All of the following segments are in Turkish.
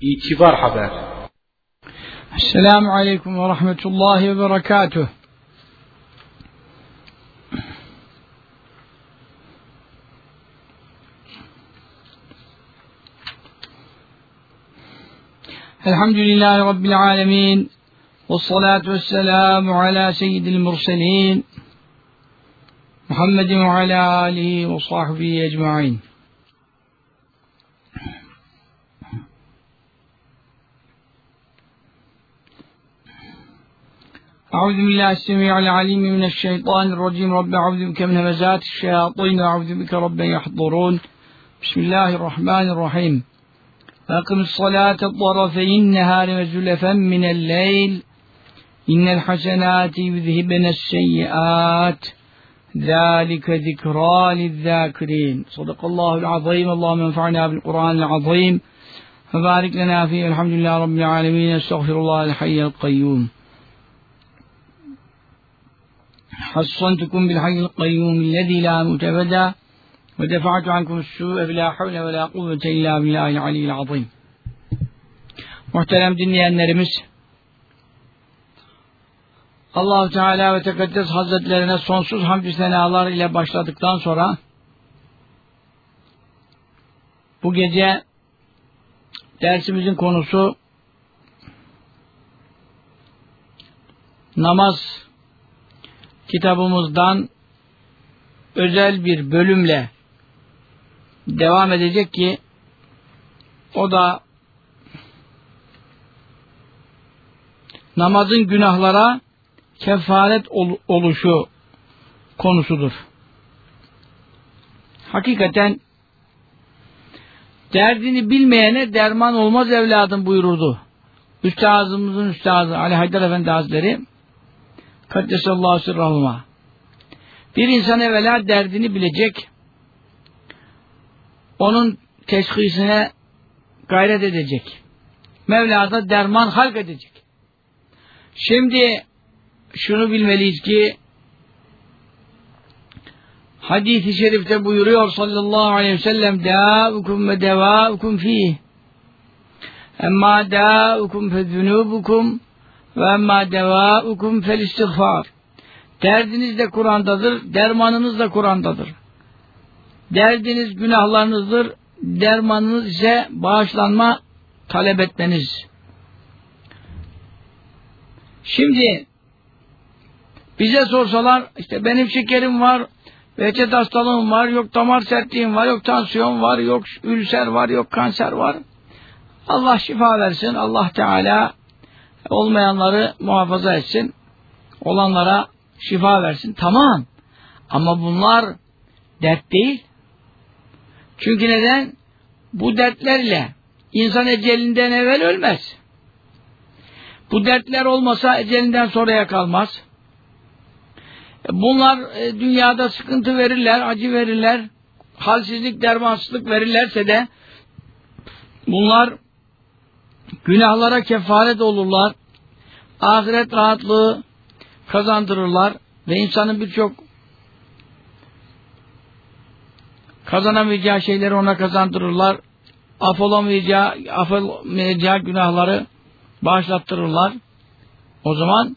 İtibar Haber Esselamu Aleyküm ve Rahmetullahi ve Berekatuh. Elhamdülillahi Rabbil Alemin. Ve salatu ve selamu ala seyyidil murselin. Muhammedin ve ala alihi أعوذ بالله السميع العليم من الشيطان الرجيم. رب أعوذ بك من همزات الشياطين وأعوذ بك رب يحضرون. بسم الله الرحمن الرحيم. أقم الصلاة طرفي النهار وزلفا من الليل. إن الحسنات يذهبن السيئات. ذلك ذكرى للذاكرين. صدق الله العظيم. اللهم انفعنا بالقرآن العظيم. فبارك لنا فيه. الحمد لله رب العالمين. أستغفر الله الحي القيوم. حصنتكم بالحي القيوم الذي لا موت أبدا ودفعت عنكم السوء بلا حول ولا قوة إلا بالله العلي العظيم Muhterem dinleyenlerimiz allah Teala ve Tekaddes Hazretlerine sonsuz hamdü senalar ile başladıktan sonra bu gece dersimizin konusu namaz kitabımızdan özel bir bölümle devam edecek ki o da namazın günahlara kefaret ol oluşu konusudur. Hakikaten derdini bilmeyene derman olmaz evladım buyururdu. Üstazımızın üstazı Ali Haydar Efendi Hazretleri Kaddesallahu sırrahuma. Bir insan evvela derdini bilecek, onun teşhisine gayret edecek. Mevla da derman halk edecek. Şimdi şunu bilmeliyiz ki hadis-i şerifte buyuruyor sallallahu aleyhi ve sellem dâukum ve devâukum fîh emma dâukum fe zunûbukum ve emma devâukum fel istiğfar. Derdiniz de Kur'an'dadır, dermanınız da Kur'an'dadır. Derdiniz günahlarınızdır, dermanınız ise bağışlanma talep etmeniz. Şimdi bize sorsalar işte benim şekerim var, reçet hastalığım var, yok damar sertliğim var, yok tansiyon var, yok ülser var, yok kanser var. Allah şifa versin. Allah Teala olmayanları muhafaza etsin. Olanlara şifa versin. Tamam. Ama bunlar dert değil. Çünkü neden? Bu dertlerle insan ecelinden evvel ölmez. Bu dertler olmasa ecelinden sonraya kalmaz. Bunlar e, dünyada sıkıntı verirler, acı verirler, halsizlik, dermansızlık verirlerse de bunlar günahlara kefaret olurlar, ahiret rahatlığı kazandırırlar ve insanın birçok kazanamayacağı şeyleri ona kazandırırlar. Af olamayacağı, günahları bağışlattırırlar. O zaman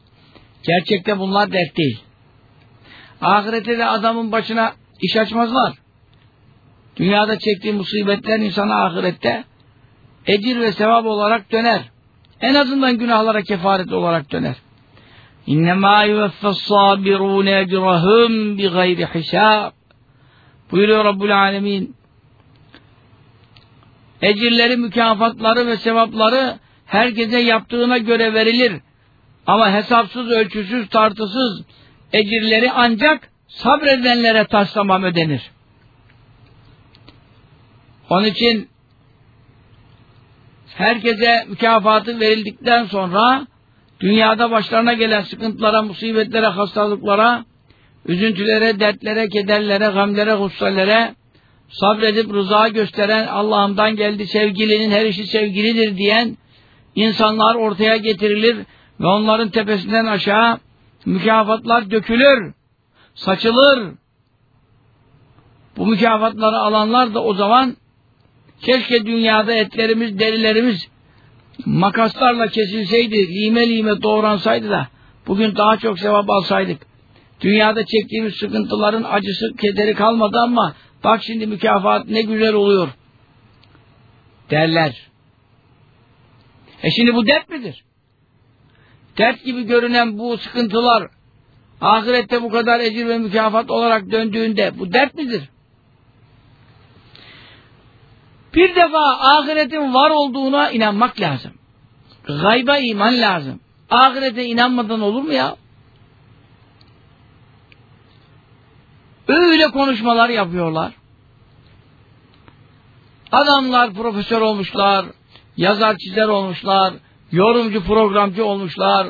gerçekte bunlar dert değil. Ahirete de adamın başına iş açmazlar. Dünyada çektiği musibetler insana ahirette ecir ve sevap olarak döner. En azından günahlara kefaret olarak döner. İnnemâ yuveffes-sâbirûne ecrahum bi gayri hisâb. Buyuruyor Rabbul Alemin. Ecirleri, mükafatları ve sevapları herkese yaptığına göre verilir. Ama hesapsız, ölçüsüz, tartısız ecirleri ancak sabredenlere taslamam ödenir. Onun için herkese mükafatı verildikten sonra dünyada başlarına gelen sıkıntılara, musibetlere, hastalıklara, üzüntülere, dertlere, kederlere, gamlere, hussallere sabredip rıza gösteren Allah'ımdan geldi sevgilinin her işi sevgilidir diyen insanlar ortaya getirilir ve onların tepesinden aşağı mükafatlar dökülür, saçılır. Bu mükafatları alanlar da o zaman keşke dünyada etlerimiz, derilerimiz makaslarla kesilseydi, lime lime doğransaydı da bugün daha çok sevap alsaydık. Dünyada çektiğimiz sıkıntıların acısı, kederi kalmadı ama bak şimdi mükafat ne güzel oluyor derler. E şimdi bu dert midir? Dert gibi görünen bu sıkıntılar ahirette bu kadar ecir ve mükafat olarak döndüğünde bu dert midir? Bir defa ahiretin var olduğuna inanmak lazım. Gayba iman lazım. Ahirete inanmadan olur mu ya? Öyle konuşmalar yapıyorlar. Adamlar profesör olmuşlar, yazar çizer olmuşlar, yorumcu programcı olmuşlar,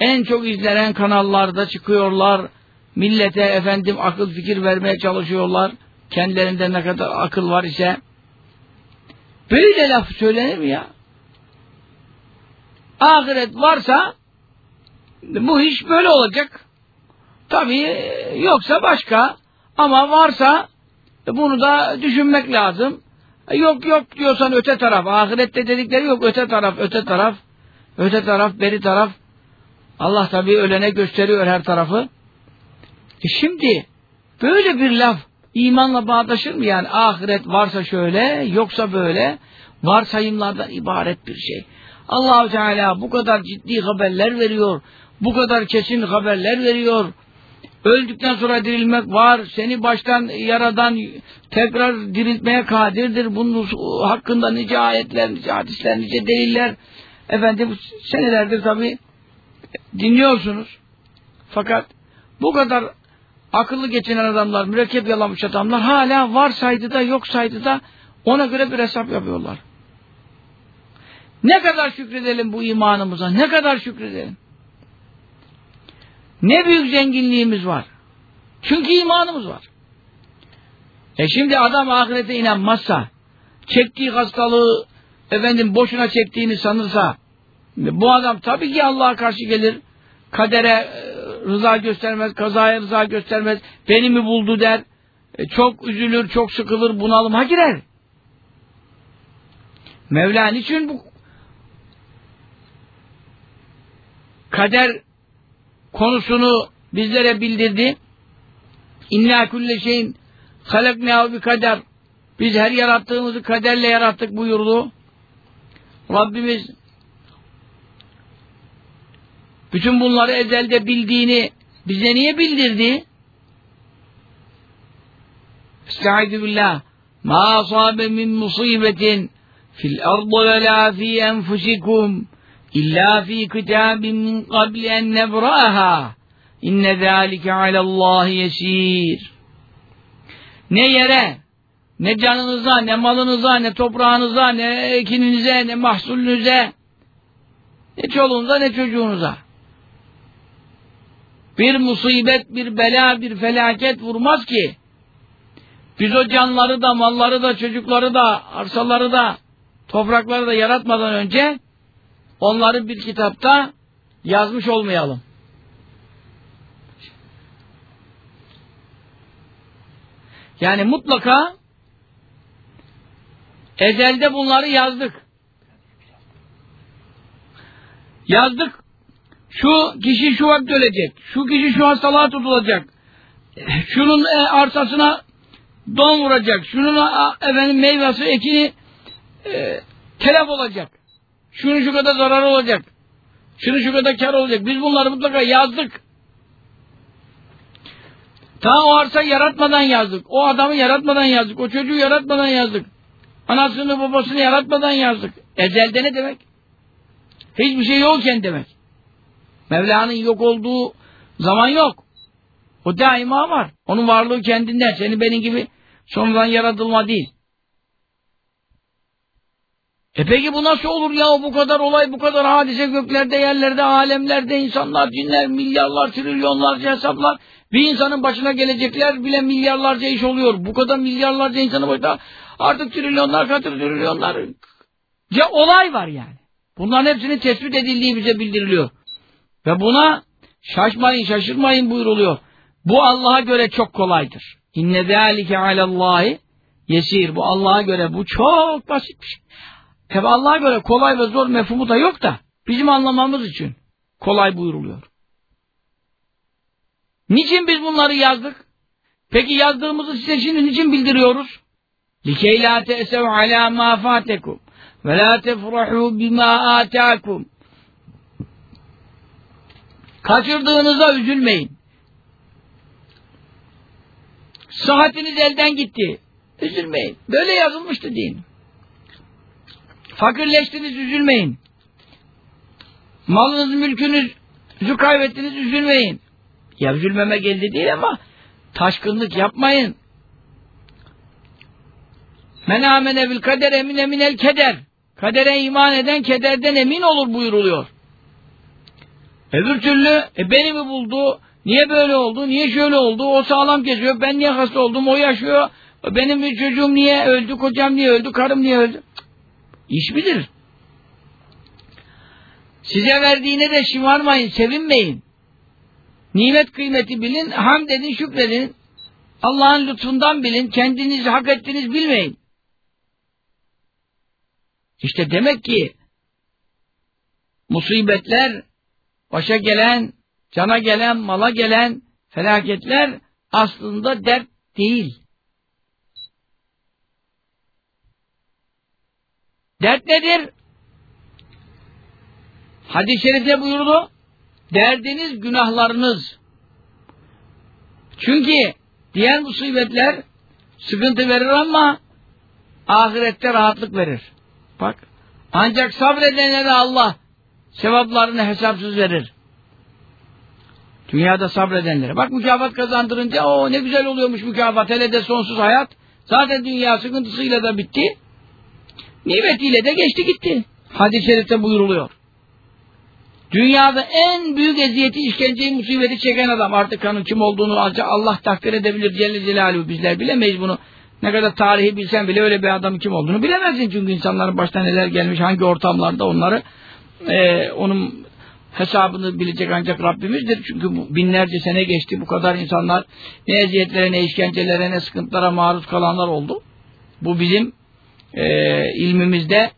en çok izlenen kanallarda çıkıyorlar, millete efendim akıl fikir vermeye çalışıyorlar, kendilerinde ne kadar akıl var ise, böyle laf söylenir mi ya? Ahiret varsa, bu iş böyle olacak. Tabii yoksa başka, ama varsa bunu da düşünmek lazım. Yok yok diyorsan öte taraf. Ahirette dedikleri yok. Öte taraf, öte taraf. Öte taraf, beri taraf. Allah tabii ölene gösteriyor her tarafı. E şimdi böyle bir laf imanla bağdaşır mı yani? Ahiret varsa şöyle, yoksa böyle. Varsayımlardan ibaret bir şey. allah Teala bu kadar ciddi haberler veriyor. Bu kadar kesin haberler veriyor. Öldükten sonra dirilmek var. Seni baştan yaradan tekrar diriltmeye kadirdir. Bunun hakkında nice ayetler, nice hadisler, nice deliller. Efendim senelerdir tabi dinliyorsunuz. Fakat bu kadar akıllı geçinen adamlar, mürekkep yalamış adamlar hala varsaydı da yoksaydı da ona göre bir hesap yapıyorlar. Ne kadar şükredelim bu imanımıza, ne kadar şükredelim. Ne büyük zenginliğimiz var. Çünkü imanımız var. E şimdi adam ahirete inanmazsa, çektiği hastalığı efendim boşuna çektiğini sanırsa, bu adam tabii ki Allah'a karşı gelir, kadere e, rıza göstermez, kazaya rıza göstermez, beni mi buldu der, e, çok üzülür, çok sıkılır, bunalıma girer. Mevla niçin bu kader konusunu bizlere bildirdi. İnna kulle şeyin halaknâhu bi kader. Biz her yarattığımızı kaderle yarattık buyurdu. Rabbimiz bütün bunları ezelde bildiğini bize niye bildirdi? Estaizu billah. Ma asabe min musibetin fil ardı ve la fi enfusikum İlla fi kitabin min qabli en nebraha. İnne zâlike alallâhi yesîr. Ne yere, ne canınıza, ne malınıza, ne toprağınıza, ne ekininize, ne mahsulünüze, ne çoluğunuza, ne çocuğunuza. Bir musibet, bir bela, bir felaket vurmaz ki. Biz o canları da, malları da, çocukları da, arsaları da, toprakları da yaratmadan önce onları bir kitapta yazmış olmayalım. Yani mutlaka ezelde bunları yazdık. Yazdık. Şu kişi şu vakit ölecek. Şu kişi şu hastalığa tutulacak. Şunun e, arsasına don vuracak. Şunun efendim meyvesi, ekini e, telef olacak. Şunun şu kadar zararı olacak. Şunun şu kadar kar olacak. Biz bunları mutlaka yazdık. Ta o arsa yaratmadan yazdık. O adamı yaratmadan yazdık. O çocuğu yaratmadan yazdık. Anasını babasını yaratmadan yazdık. Ezelde ne demek? Hiçbir şey yokken demek. Mevla'nın yok olduğu zaman yok. O daima var. Onun varlığı kendinden. Senin benim gibi sonradan yaratılma değil. E peki bu nasıl olur ya bu kadar olay bu kadar hadise göklerde yerlerde alemlerde insanlar cinler milyarlar trilyonlarca hesaplar bir insanın başına gelecekler bile milyarlarca iş oluyor. Bu kadar milyarlarca insanın başına artık trilyonlar katır trilyonlar ya olay var yani. Bunların hepsinin tespit edildiği bize bildiriliyor. Ve buna şaşmayın şaşırmayın buyuruluyor. Bu Allah'a göre çok kolaydır. İnne zâlike alallahi yesir. Bu Allah'a göre bu çok basit bir şey. Tabi Allah'a göre kolay ve zor mefhumu da yok da bizim anlamamız için kolay buyuruluyor. Niçin biz bunları yazdık? Peki yazdığımızı size şimdi niçin bildiriyoruz? لِكَيْ لَا تَأْسَوْ عَلَى مَا فَاتَكُمْ وَلَا تَفْرَحُوا بِمَا آتَاكُمْ Kaçırdığınıza üzülmeyin. Sıhhatiniz elden gitti. Üzülmeyin. Böyle yazılmıştı din. Fakirleştiniz üzülmeyin. Malınız, mülkünüzü kaybettiniz üzülmeyin. Ya üzülmeme geldi değil ama taşkınlık yapmayın. Men amene bil kader emine minel keder. Kadere iman eden kederden emin olur buyuruluyor. Öbür türlü e beni mi buldu? Niye böyle oldu? Niye şöyle oldu? O sağlam geziyor. Ben niye hasta oldum? O yaşıyor. Benim bir çocuğum niye öldü? Kocam niye öldü? Karım niye öldü? İş bilir. Size verdiğine de şımarmayın, sevinmeyin. Nimet kıymeti bilin, hamd edin, şükredin. Allah'ın lütfundan bilin, kendinizi hak ettiniz bilmeyin. İşte demek ki musibetler, başa gelen, cana gelen, mala gelen felaketler aslında dert değil. Dert nedir? Hadis-i şerifte buyurdu. Derdiniz günahlarınız. Çünkü diğer musibetler sıkıntı verir ama ahirette rahatlık verir. Bak. Ancak sabredenlere Allah sevaplarını hesapsız verir. Dünyada sabredenlere. Bak mükafat kazandırınca o ne güzel oluyormuş mükafat. Hele de sonsuz hayat. Zaten dünya sıkıntısıyla da bitti. Nimetiyle de geçti gitti. Hadis-i şerifte buyuruluyor. Dünyada en büyük eziyeti, işkenceyi, musibeti çeken adam. Artık kanın kim olduğunu Allah takdir edebilir Celle Celaluhu. Bizler bilemeyiz bunu. Ne kadar tarihi bilsen bile öyle bir adam kim olduğunu bilemezsin. Çünkü insanların başına neler gelmiş, hangi ortamlarda onları e, onun hesabını bilecek ancak Rabbimizdir. Çünkü binlerce sene geçti. Bu kadar insanlar ne eziyetlere, ne işkencelere, ne sıkıntılara maruz kalanlar oldu. Bu bizim e, ilmimizde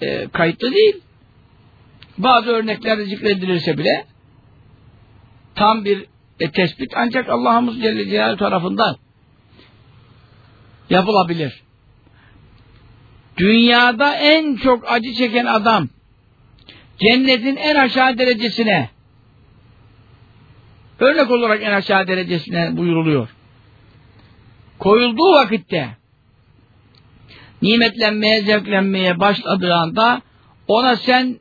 e, kayıtlı değil. Bazı örneklerde zikredilirse bile tam bir e, tespit ancak Allah'ımız Celle Celaluhu tarafından yapılabilir. Dünyada en çok acı çeken adam cennetin en aşağı derecesine örnek olarak en aşağı derecesine buyuruluyor. Koyulduğu vakitte nimetlenmeye, zevklenmeye başladığı anda ona sen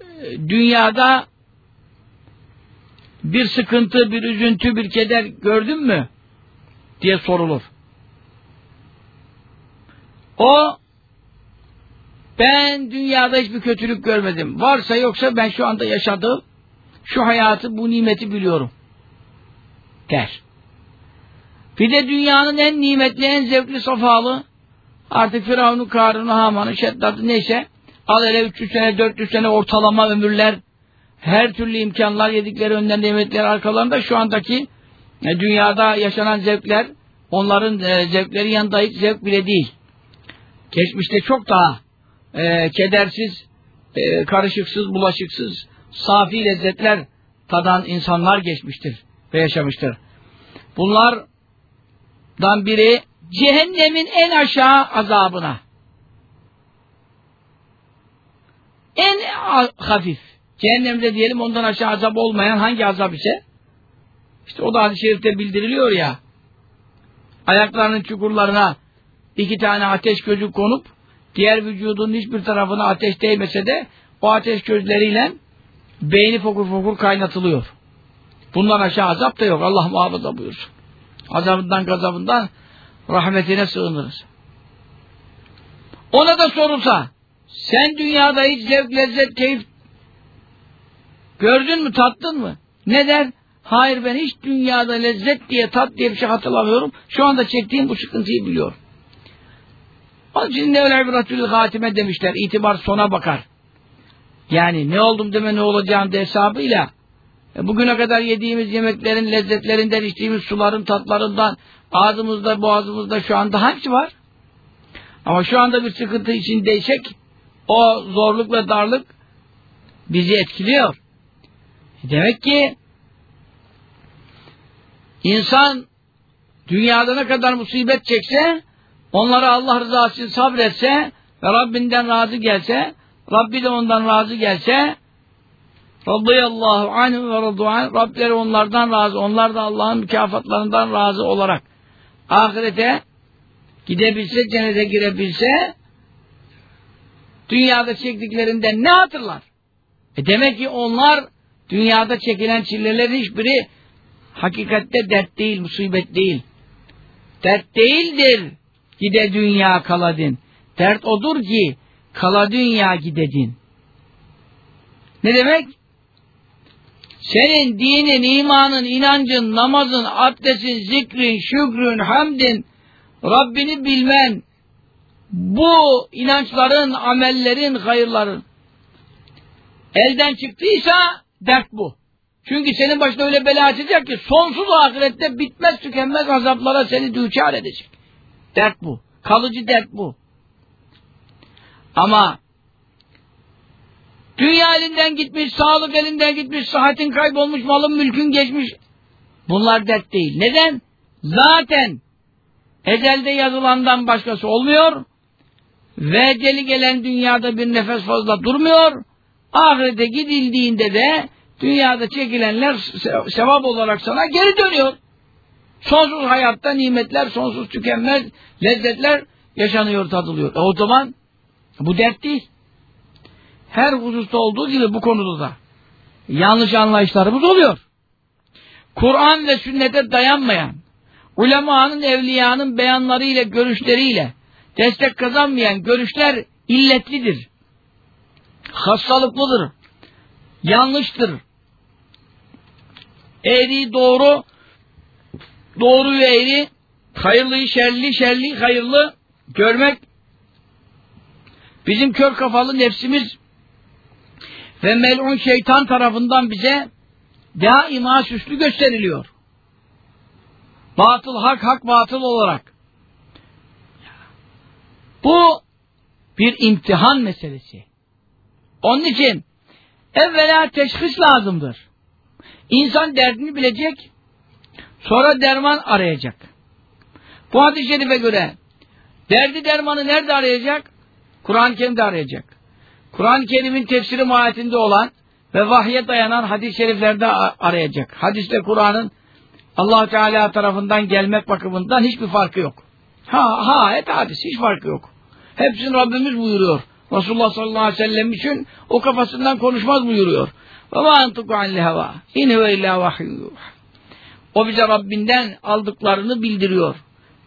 e, dünyada bir sıkıntı, bir üzüntü, bir keder gördün mü? diye sorulur. O ben dünyada hiçbir kötülük görmedim. Varsa yoksa ben şu anda yaşadığım şu hayatı, bu nimeti biliyorum. Der. Bir de dünyanın en nimetli, en zevkli safalı artık Firavun'un, Karun'u, Haman'ı, Şeddat'ı neyse al hele 300 sene, 400 sene ortalama ömürler her türlü imkanlar yedikleri önden nimetler arkalarında şu andaki e, dünyada yaşanan zevkler onların e, zevkleri yanında hiç zevk bile değil. Geçmişte çok daha e, kedersiz, e, karışıksız, bulaşıksız, safi lezzetler tadan insanlar geçmiştir ve yaşamıştır. Bunlardan biri cehennemin en aşağı azabına. En hafif. Cehennemde diyelim ondan aşağı azap olmayan hangi azap ise işte o da hadis-i şerifte bildiriliyor ya ayaklarının çukurlarına iki tane ateş gözü konup diğer vücudun hiçbir tarafına ateş değmese de o ateş gözleriyle beyni fokur fokur kaynatılıyor. Bundan aşağı azap da yok. Allah muhafaza buyursun. Azabından gazabından rahmetine sığınırız. Ona da sorulsa sen dünyada hiç zevk, lezzet, keyif gördün mü, tattın mı? Ne der? Hayır ben hiç dünyada lezzet diye, tat diye bir şey hatırlamıyorum. Şu anda çektiğim bu sıkıntıyı biliyorum. Onun için ne öyle ibratül hatime demişler. İtibar sona bakar. Yani ne oldum deme ne olacağım de hesabıyla e bugüne kadar yediğimiz yemeklerin lezzetlerinden, içtiğimiz suların tatlarından ağzımızda, boğazımızda şu anda hangisi var? Ama şu anda bir sıkıntı içindeysek o zorluk ve darlık bizi etkiliyor. Demek ki insan dünyada ne kadar musibet çekse onlara Allah rızası için sabretse ve Rabbinden razı gelse Rabbi de ondan razı gelse Radıyallahu anhu ve radu'an Rableri onlardan razı, onlar da Allah'ın mükafatlarından razı olarak ahirete gidebilse, cennete girebilse dünyada çektiklerinden ne hatırlar? E demek ki onlar dünyada çekilen çilelerin hiçbiri hakikatte dert değil, musibet değil. Dert değildir gide dünya kaladın. Dert odur ki kala dünya gidedin. Ne demek? Senin dinin, imanın, inancın, namazın, abdestin, zikrin, şükrün, hamdin, Rabbini bilmen, bu inançların, amellerin, hayırların elden çıktıysa dert bu. Çünkü senin başına öyle bela açacak ki sonsuz ahirette bitmez tükenmez azaplara seni düçar edecek. Dert bu. Kalıcı dert bu. Ama dünya elinden gitmiş, sağlık elinden gitmiş, sıhhatin kaybolmuş, malın mülkün geçmiş. Bunlar dert değil. Neden? Zaten ecelde yazılandan başkası olmuyor ve eceli gelen dünyada bir nefes fazla durmuyor. Ahirete gidildiğinde de dünyada çekilenler sevap olarak sana geri dönüyor. Sonsuz hayatta nimetler, sonsuz tükenmez lezzetler yaşanıyor, tadılıyor. E o zaman bu dert değil. Her hususta olduğu gibi bu konuda da yanlış anlayışlarımız oluyor. Kur'an ve sünnete dayanmayan, ulemanın, evliyanın beyanlarıyla, görüşleriyle destek kazanmayan görüşler illetlidir. Hastalıklıdır. Yanlıştır. Eğri doğru, doğru ve eğri, hayırlıyı şerli, şerli hayırlı görmek bizim kör kafalı nefsimiz ve melun şeytan tarafından bize daima süslü gösteriliyor. Batıl hak, hak batıl olarak. Bu bir imtihan meselesi. Onun için evvela teşhis lazımdır. İnsan derdini bilecek, sonra derman arayacak. Bu hadis-i şerife göre derdi dermanı nerede arayacak? Kur'an-ı Kerim'de arayacak. Kur'an-ı Kerim'in tefsiri mahiyetinde olan ve vahye dayanan hadis-i şeriflerde arayacak. Hadiste Kur'an'ın allah Teala tarafından gelmek bakımından hiçbir farkı yok. Ha, ha, et hadis hiç farkı yok. Hepsini Rabbimiz buyuruyor. Resulullah sallallahu aleyhi ve sellem için o kafasından konuşmaz buyuruyor. Ve ma entuku anli heva. İn huve. O bize Rabbinden aldıklarını bildiriyor.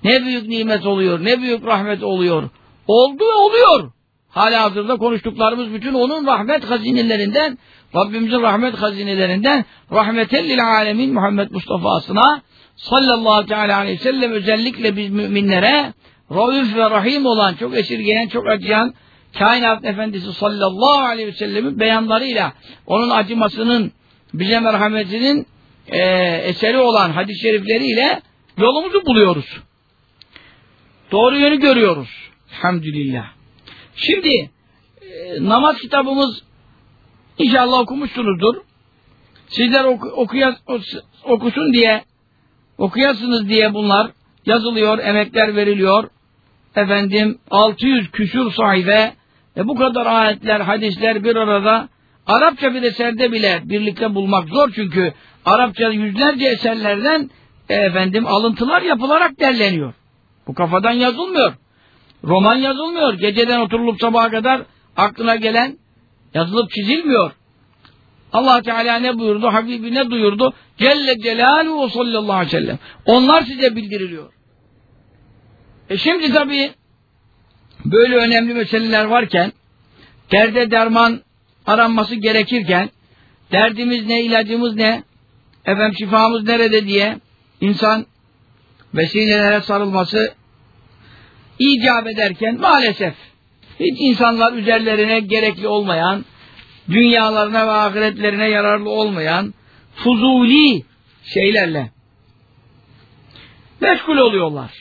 Ne büyük nimet oluyor, ne büyük rahmet oluyor. Oldu ve oluyor. Hala hazırda konuştuklarımız bütün onun rahmet hazinelerinden, Rabbimizin rahmet hazinelerinden rahmetellil alemin Muhammed Mustafa'sına sallallahu teala aleyhi ve sellem özellikle biz müminlere rauf ve rahim olan, çok esirgeyen, çok acıyan kainat efendisi sallallahu aleyhi ve sellemin beyanlarıyla onun acımasının bize merhametinin e, eseri olan hadis-i şerifleriyle yolumuzu buluyoruz. Doğru yönü görüyoruz. Elhamdülillah. Şimdi e, namaz kitabımız inşallah okumuşsunuzdur. Sizler oku, okuyas, okusun diye okuyasınız diye bunlar yazılıyor, emekler veriliyor. Efendim 600 küsur sahibe e, bu kadar ayetler, hadisler bir arada Arapça bir eserde bile birlikte bulmak zor çünkü Arapça yüzlerce eserlerden e, efendim alıntılar yapılarak derleniyor. Bu kafadan yazılmıyor. Roman yazılmıyor. Geceden oturulup sabaha kadar aklına gelen yazılıp çizilmiyor. Allah Teala ne buyurdu? Habibi ne duyurdu? Celle Celaluhu sallallahu aleyhi ve sellem. Onlar size bildiriliyor. E şimdi tabii böyle önemli meseleler varken derde derman aranması gerekirken derdimiz ne, ilacımız ne, efendim şifamız nerede diye insan vesilelere sarılması icap ederken maalesef hiç insanlar üzerlerine gerekli olmayan, dünyalarına ve ahiretlerine yararlı olmayan fuzuli şeylerle meşgul oluyorlar.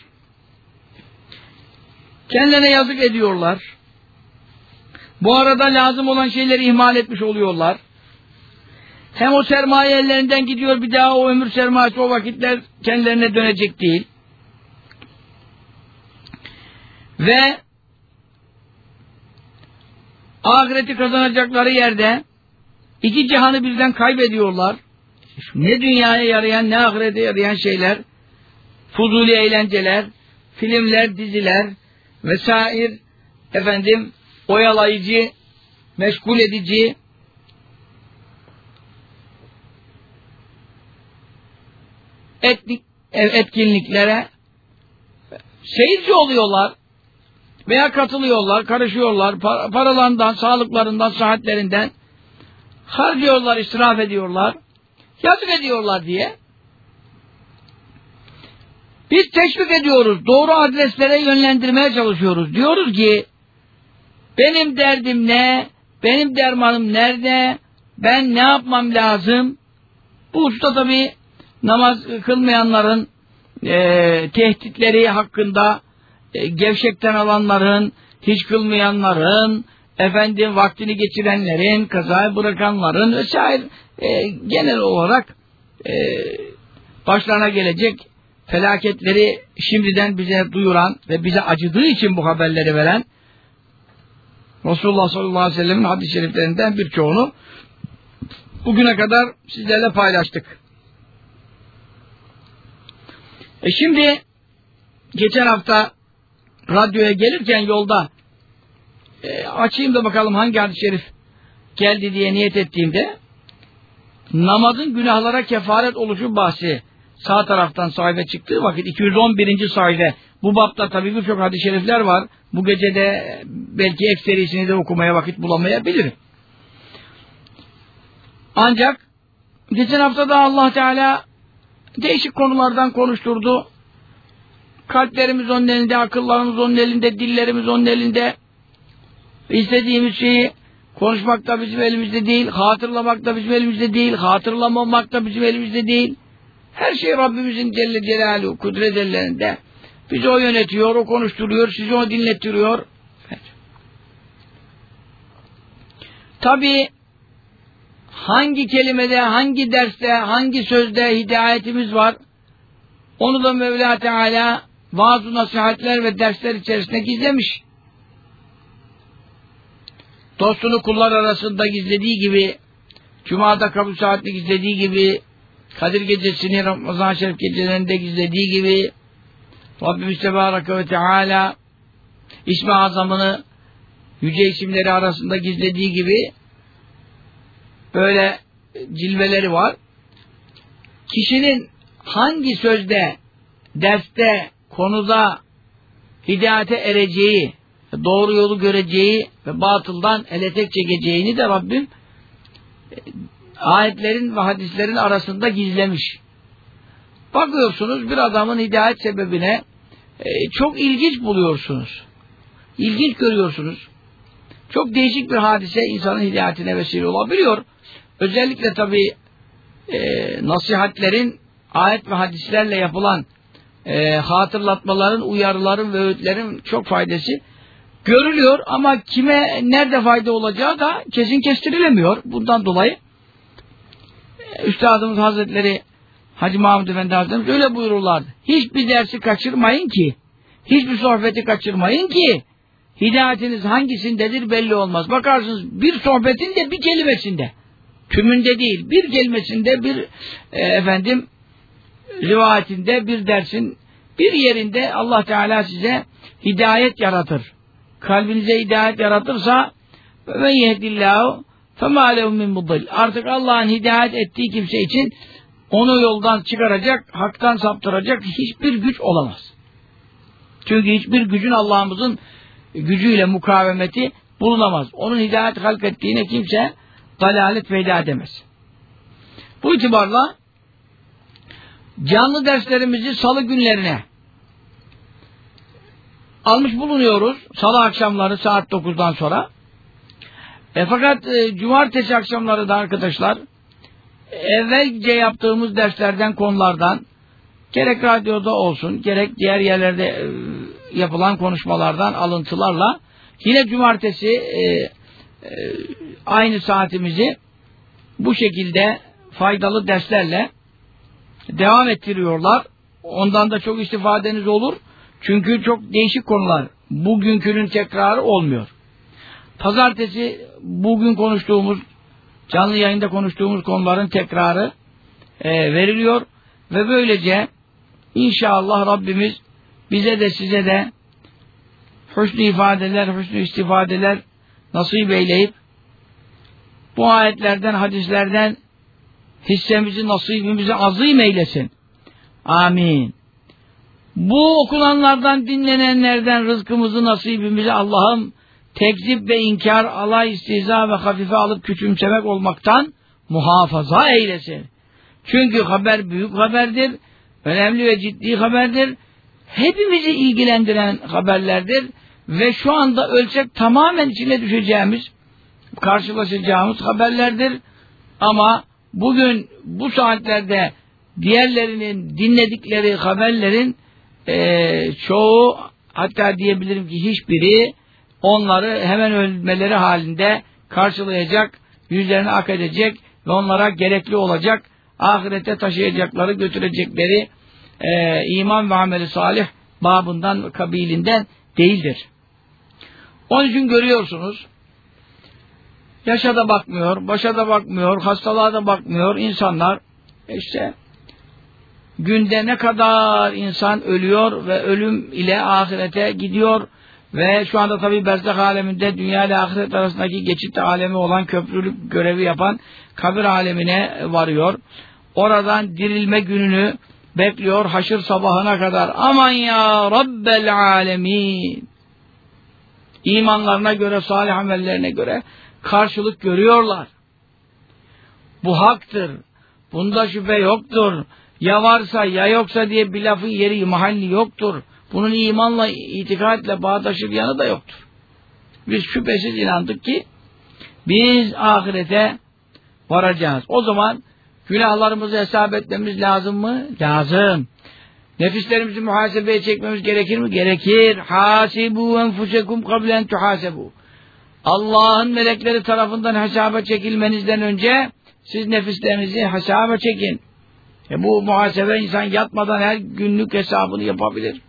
Kendilerine yazık ediyorlar. Bu arada lazım olan şeyleri ihmal etmiş oluyorlar. Hem o sermaye ellerinden gidiyor bir daha o ömür sermayesi o vakitler kendilerine dönecek değil. Ve ahireti kazanacakları yerde iki cihanı birden kaybediyorlar. Ne dünyaya yarayan ne ahirete yarayan şeyler, fuzuli eğlenceler, filmler, diziler vesaire efendim oyalayıcı, meşgul edici etnik, etkinliklere seyirci oluyorlar veya katılıyorlar, karışıyorlar, paralarından, sağlıklarından, sıhhatlerinden harcıyorlar, israf ediyorlar, yazık ediyorlar diye biz teşvik ediyoruz, doğru adreslere yönlendirmeye çalışıyoruz. Diyoruz ki benim derdim ne, benim dermanım nerede, ben ne yapmam lazım? Bu usta tabi namaz kılmayanların e, tehditleri hakkında e, gevşekten alanların, hiç kılmayanların, efendim vaktini geçirenlerin, kazayı bırakanların vesaire e, genel olarak e, başlarına gelecek felaketleri şimdiden bize duyuran ve bize acıdığı için bu haberleri veren Resulullah sallallahu aleyhi ve sellem'in hadis-i şeriflerinden birçoğunu bugüne kadar sizlerle paylaştık. E şimdi geçen hafta radyoya gelirken yolda e, açayım da bakalım hangi hadis-i şerif geldi diye niyet ettiğimde namazın günahlara kefaret oluşu bahsi sağ taraftan sahibe çıktığı vakit 211. sayfa bu bapta tabii birçok hadis-i şerifler var. Bu gece de belki ekserisini de okumaya vakit bulamayabilirim. Ancak geçen hafta da Allah Teala değişik konulardan konuşturdu. Kalplerimiz onun elinde, akıllarımız onun elinde, dillerimiz onun elinde. İstediğimiz şeyi konuşmak da bizim elimizde değil, hatırlamak da bizim elimizde değil, hatırlamamak da bizim elimizde değil. Her şey Rabbimizin Celle Celaluhu kudret ellerinde. Bizi o yönetiyor, o konuşturuyor, sizi o dinlettiriyor. Evet. Tabi hangi kelimede, hangi derste, hangi sözde hidayetimiz var onu da Mevla Teala vaaz nasihatler ve dersler içerisinde gizlemiş. Dostunu kullar arasında gizlediği gibi, Cuma'da kabul saatini gizlediği gibi, Kadir gecesini Ramazan Şerif gecelerinde gizlediği gibi Rabbimiz Tebareke ve Teala İsmi Azam'ını yüce isimleri arasında gizlediği gibi böyle cilveleri var. Kişinin hangi sözde, derste, konuda hidayete ereceği, doğru yolu göreceği ve batıldan ele tek çekeceğini de Rabbim ayetlerin ve hadislerin arasında gizlemiş. Bakıyorsunuz bir adamın hidayet sebebine e, çok ilginç buluyorsunuz. İlginç görüyorsunuz. Çok değişik bir hadise insanın hidayetine vesile olabiliyor. Özellikle tabi e, nasihatlerin ayet ve hadislerle yapılan e, hatırlatmaların, uyarıların ve öğütlerin çok faydası görülüyor ama kime nerede fayda olacağı da kesin kestirilemiyor. Bundan dolayı Üstadımız Hazretleri Hacı Mahmud Efendi Hazretlerimiz öyle buyururlardı. Hiçbir dersi kaçırmayın ki, hiçbir sohbeti kaçırmayın ki, hidayetiniz hangisindedir belli olmaz. Bakarsınız bir sohbetin de bir kelimesinde, tümünde değil bir kelimesinde bir e, efendim rivayetinde bir dersin bir yerinde Allah Teala size hidayet yaratır. Kalbinize hidayet yaratırsa ve yehdillahu fema alehum min mudil. Artık Allah'ın hidayet ettiği kimse için onu yoldan çıkaracak, haktan saptıracak hiçbir güç olamaz. Çünkü hiçbir gücün Allah'ımızın gücüyle mukavemeti bulunamaz. Onun hidayet halk ettiğine kimse dalalet feyda edemez. Bu itibarla canlı derslerimizi salı günlerine almış bulunuyoruz. Salı akşamları saat 9'dan sonra. E fakat e, cumartesi akşamları da arkadaşlar evvelce yaptığımız derslerden konulardan gerek radyoda olsun gerek diğer yerlerde e, yapılan konuşmalardan alıntılarla yine cumartesi e, aynı saatimizi bu şekilde faydalı derslerle devam ettiriyorlar. Ondan da çok istifadeniz olur. Çünkü çok değişik konular. Bugünkünün tekrarı olmuyor. Pazartesi bugün konuştuğumuz, canlı yayında konuştuğumuz konuların tekrarı e, veriliyor. Ve böylece inşallah Rabbimiz bize de size de hüsnü ifadeler, hüsnü istifadeler nasip eyleyip bu ayetlerden, hadislerden hissemizi, nasibimizi azim eylesin. Amin. Bu okunanlardan, dinlenenlerden rızkımızı, nasibimizi Allah'ım tekzip ve inkar, alay, istiza ve hafife alıp küçümsemek olmaktan muhafaza eylesin. Çünkü haber büyük haberdir, önemli ve ciddi haberdir. Hepimizi ilgilendiren haberlerdir ve şu anda ölsek tamamen içine düşeceğimiz, karşılaşacağımız haberlerdir. Ama bugün bu saatlerde diğerlerinin dinledikleri haberlerin e, çoğu hatta diyebilirim ki hiçbiri onları hemen ölmeleri halinde karşılayacak, yüzlerine ak edecek ve onlara gerekli olacak ahirete taşıyacakları, götürecekleri e, iman ve ameli salih babından, kabilinden değildir. Onun için görüyorsunuz yaşa da bakmıyor, başa da bakmıyor, hastalığa da bakmıyor insanlar işte günde ne kadar insan ölüyor ve ölüm ile ahirete gidiyor ve şu anda tabi berzak aleminde dünya ile ahiret arasındaki geçit alemi olan köprülük görevi yapan kabir alemine varıyor. Oradan dirilme gününü bekliyor haşır sabahına kadar. Aman ya Rabbel alemin. İmanlarına göre, salih amellerine göre karşılık görüyorlar. Bu haktır. Bunda şüphe yoktur. Ya varsa ya yoksa diye bir lafın yeri mahalli yoktur. Bunun imanla, itikatle bağdaşır yanı da yoktur. Biz şüphesiz inandık ki biz ahirete varacağız. O zaman günahlarımızı hesap etmemiz lazım mı? Lazım. Nefislerimizi muhasebeye çekmemiz gerekir mi? Gerekir. Hasibu enfusekum kablen tuhasebu. Allah'ın melekleri tarafından hesaba çekilmenizden önce siz nefislerinizi hesaba çekin. E bu muhasebe insan yatmadan her günlük hesabını yapabilir.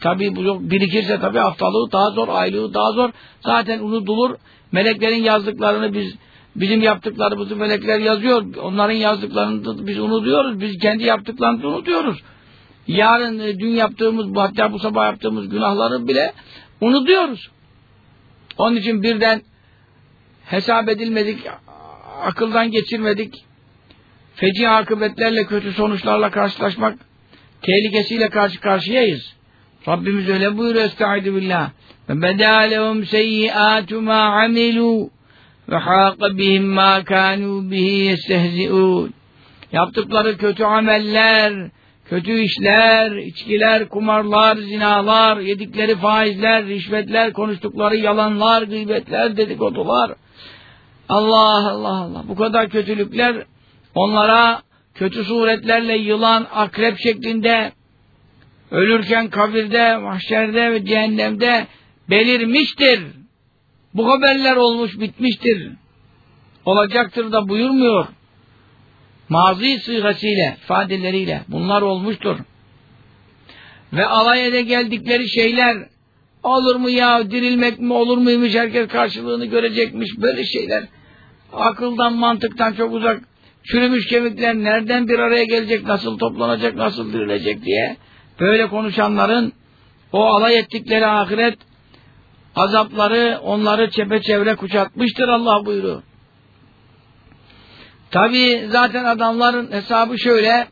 Tabi bu birikirse tabi haftalığı daha zor, aylığı daha zor. Zaten unutulur. Meleklerin yazdıklarını biz bizim yaptıklarımızı melekler yazıyor. Onların yazdıklarını biz unutuyoruz. Biz kendi yaptıklarımızı unutuyoruz. Yarın e, dün yaptığımız, hatta bu sabah yaptığımız günahları bile unutuyoruz. Onun için birden hesap edilmedik, akıldan geçirmedik. Feci akıbetlerle, kötü sonuçlarla karşılaşmak tehlikesiyle karşı karşıyayız. Rabbimiz öyle buyuruyor estaizu billah. Lehum seyyiâtu mâ amilû ve hâka bihim mâ kânû bihi yestehzi'ûn. Yaptıkları kötü ameller, kötü işler, içkiler, kumarlar, zinalar, yedikleri faizler, rişvetler, konuştukları yalanlar, gıybetler, dedikodular. Allah Allah Allah. Bu kadar kötülükler onlara kötü suretlerle yılan, akrep şeklinde ölürken kabirde, mahşerde ve cehennemde belirmiştir. Bu haberler olmuş bitmiştir. Olacaktır da buyurmuyor. Mazi sıygasıyla, ifadeleriyle bunlar olmuştur. Ve alay ede geldikleri şeyler olur mu ya dirilmek mi olur muymuş herkes karşılığını görecekmiş böyle şeyler. Akıldan mantıktan çok uzak çürümüş kemikler nereden bir araya gelecek nasıl toplanacak nasıl dirilecek diye böyle konuşanların o alay ettikleri ahiret azapları onları çepeçevre kuşatmıştır Allah buyuruyor. Tabi zaten adamların hesabı şöyle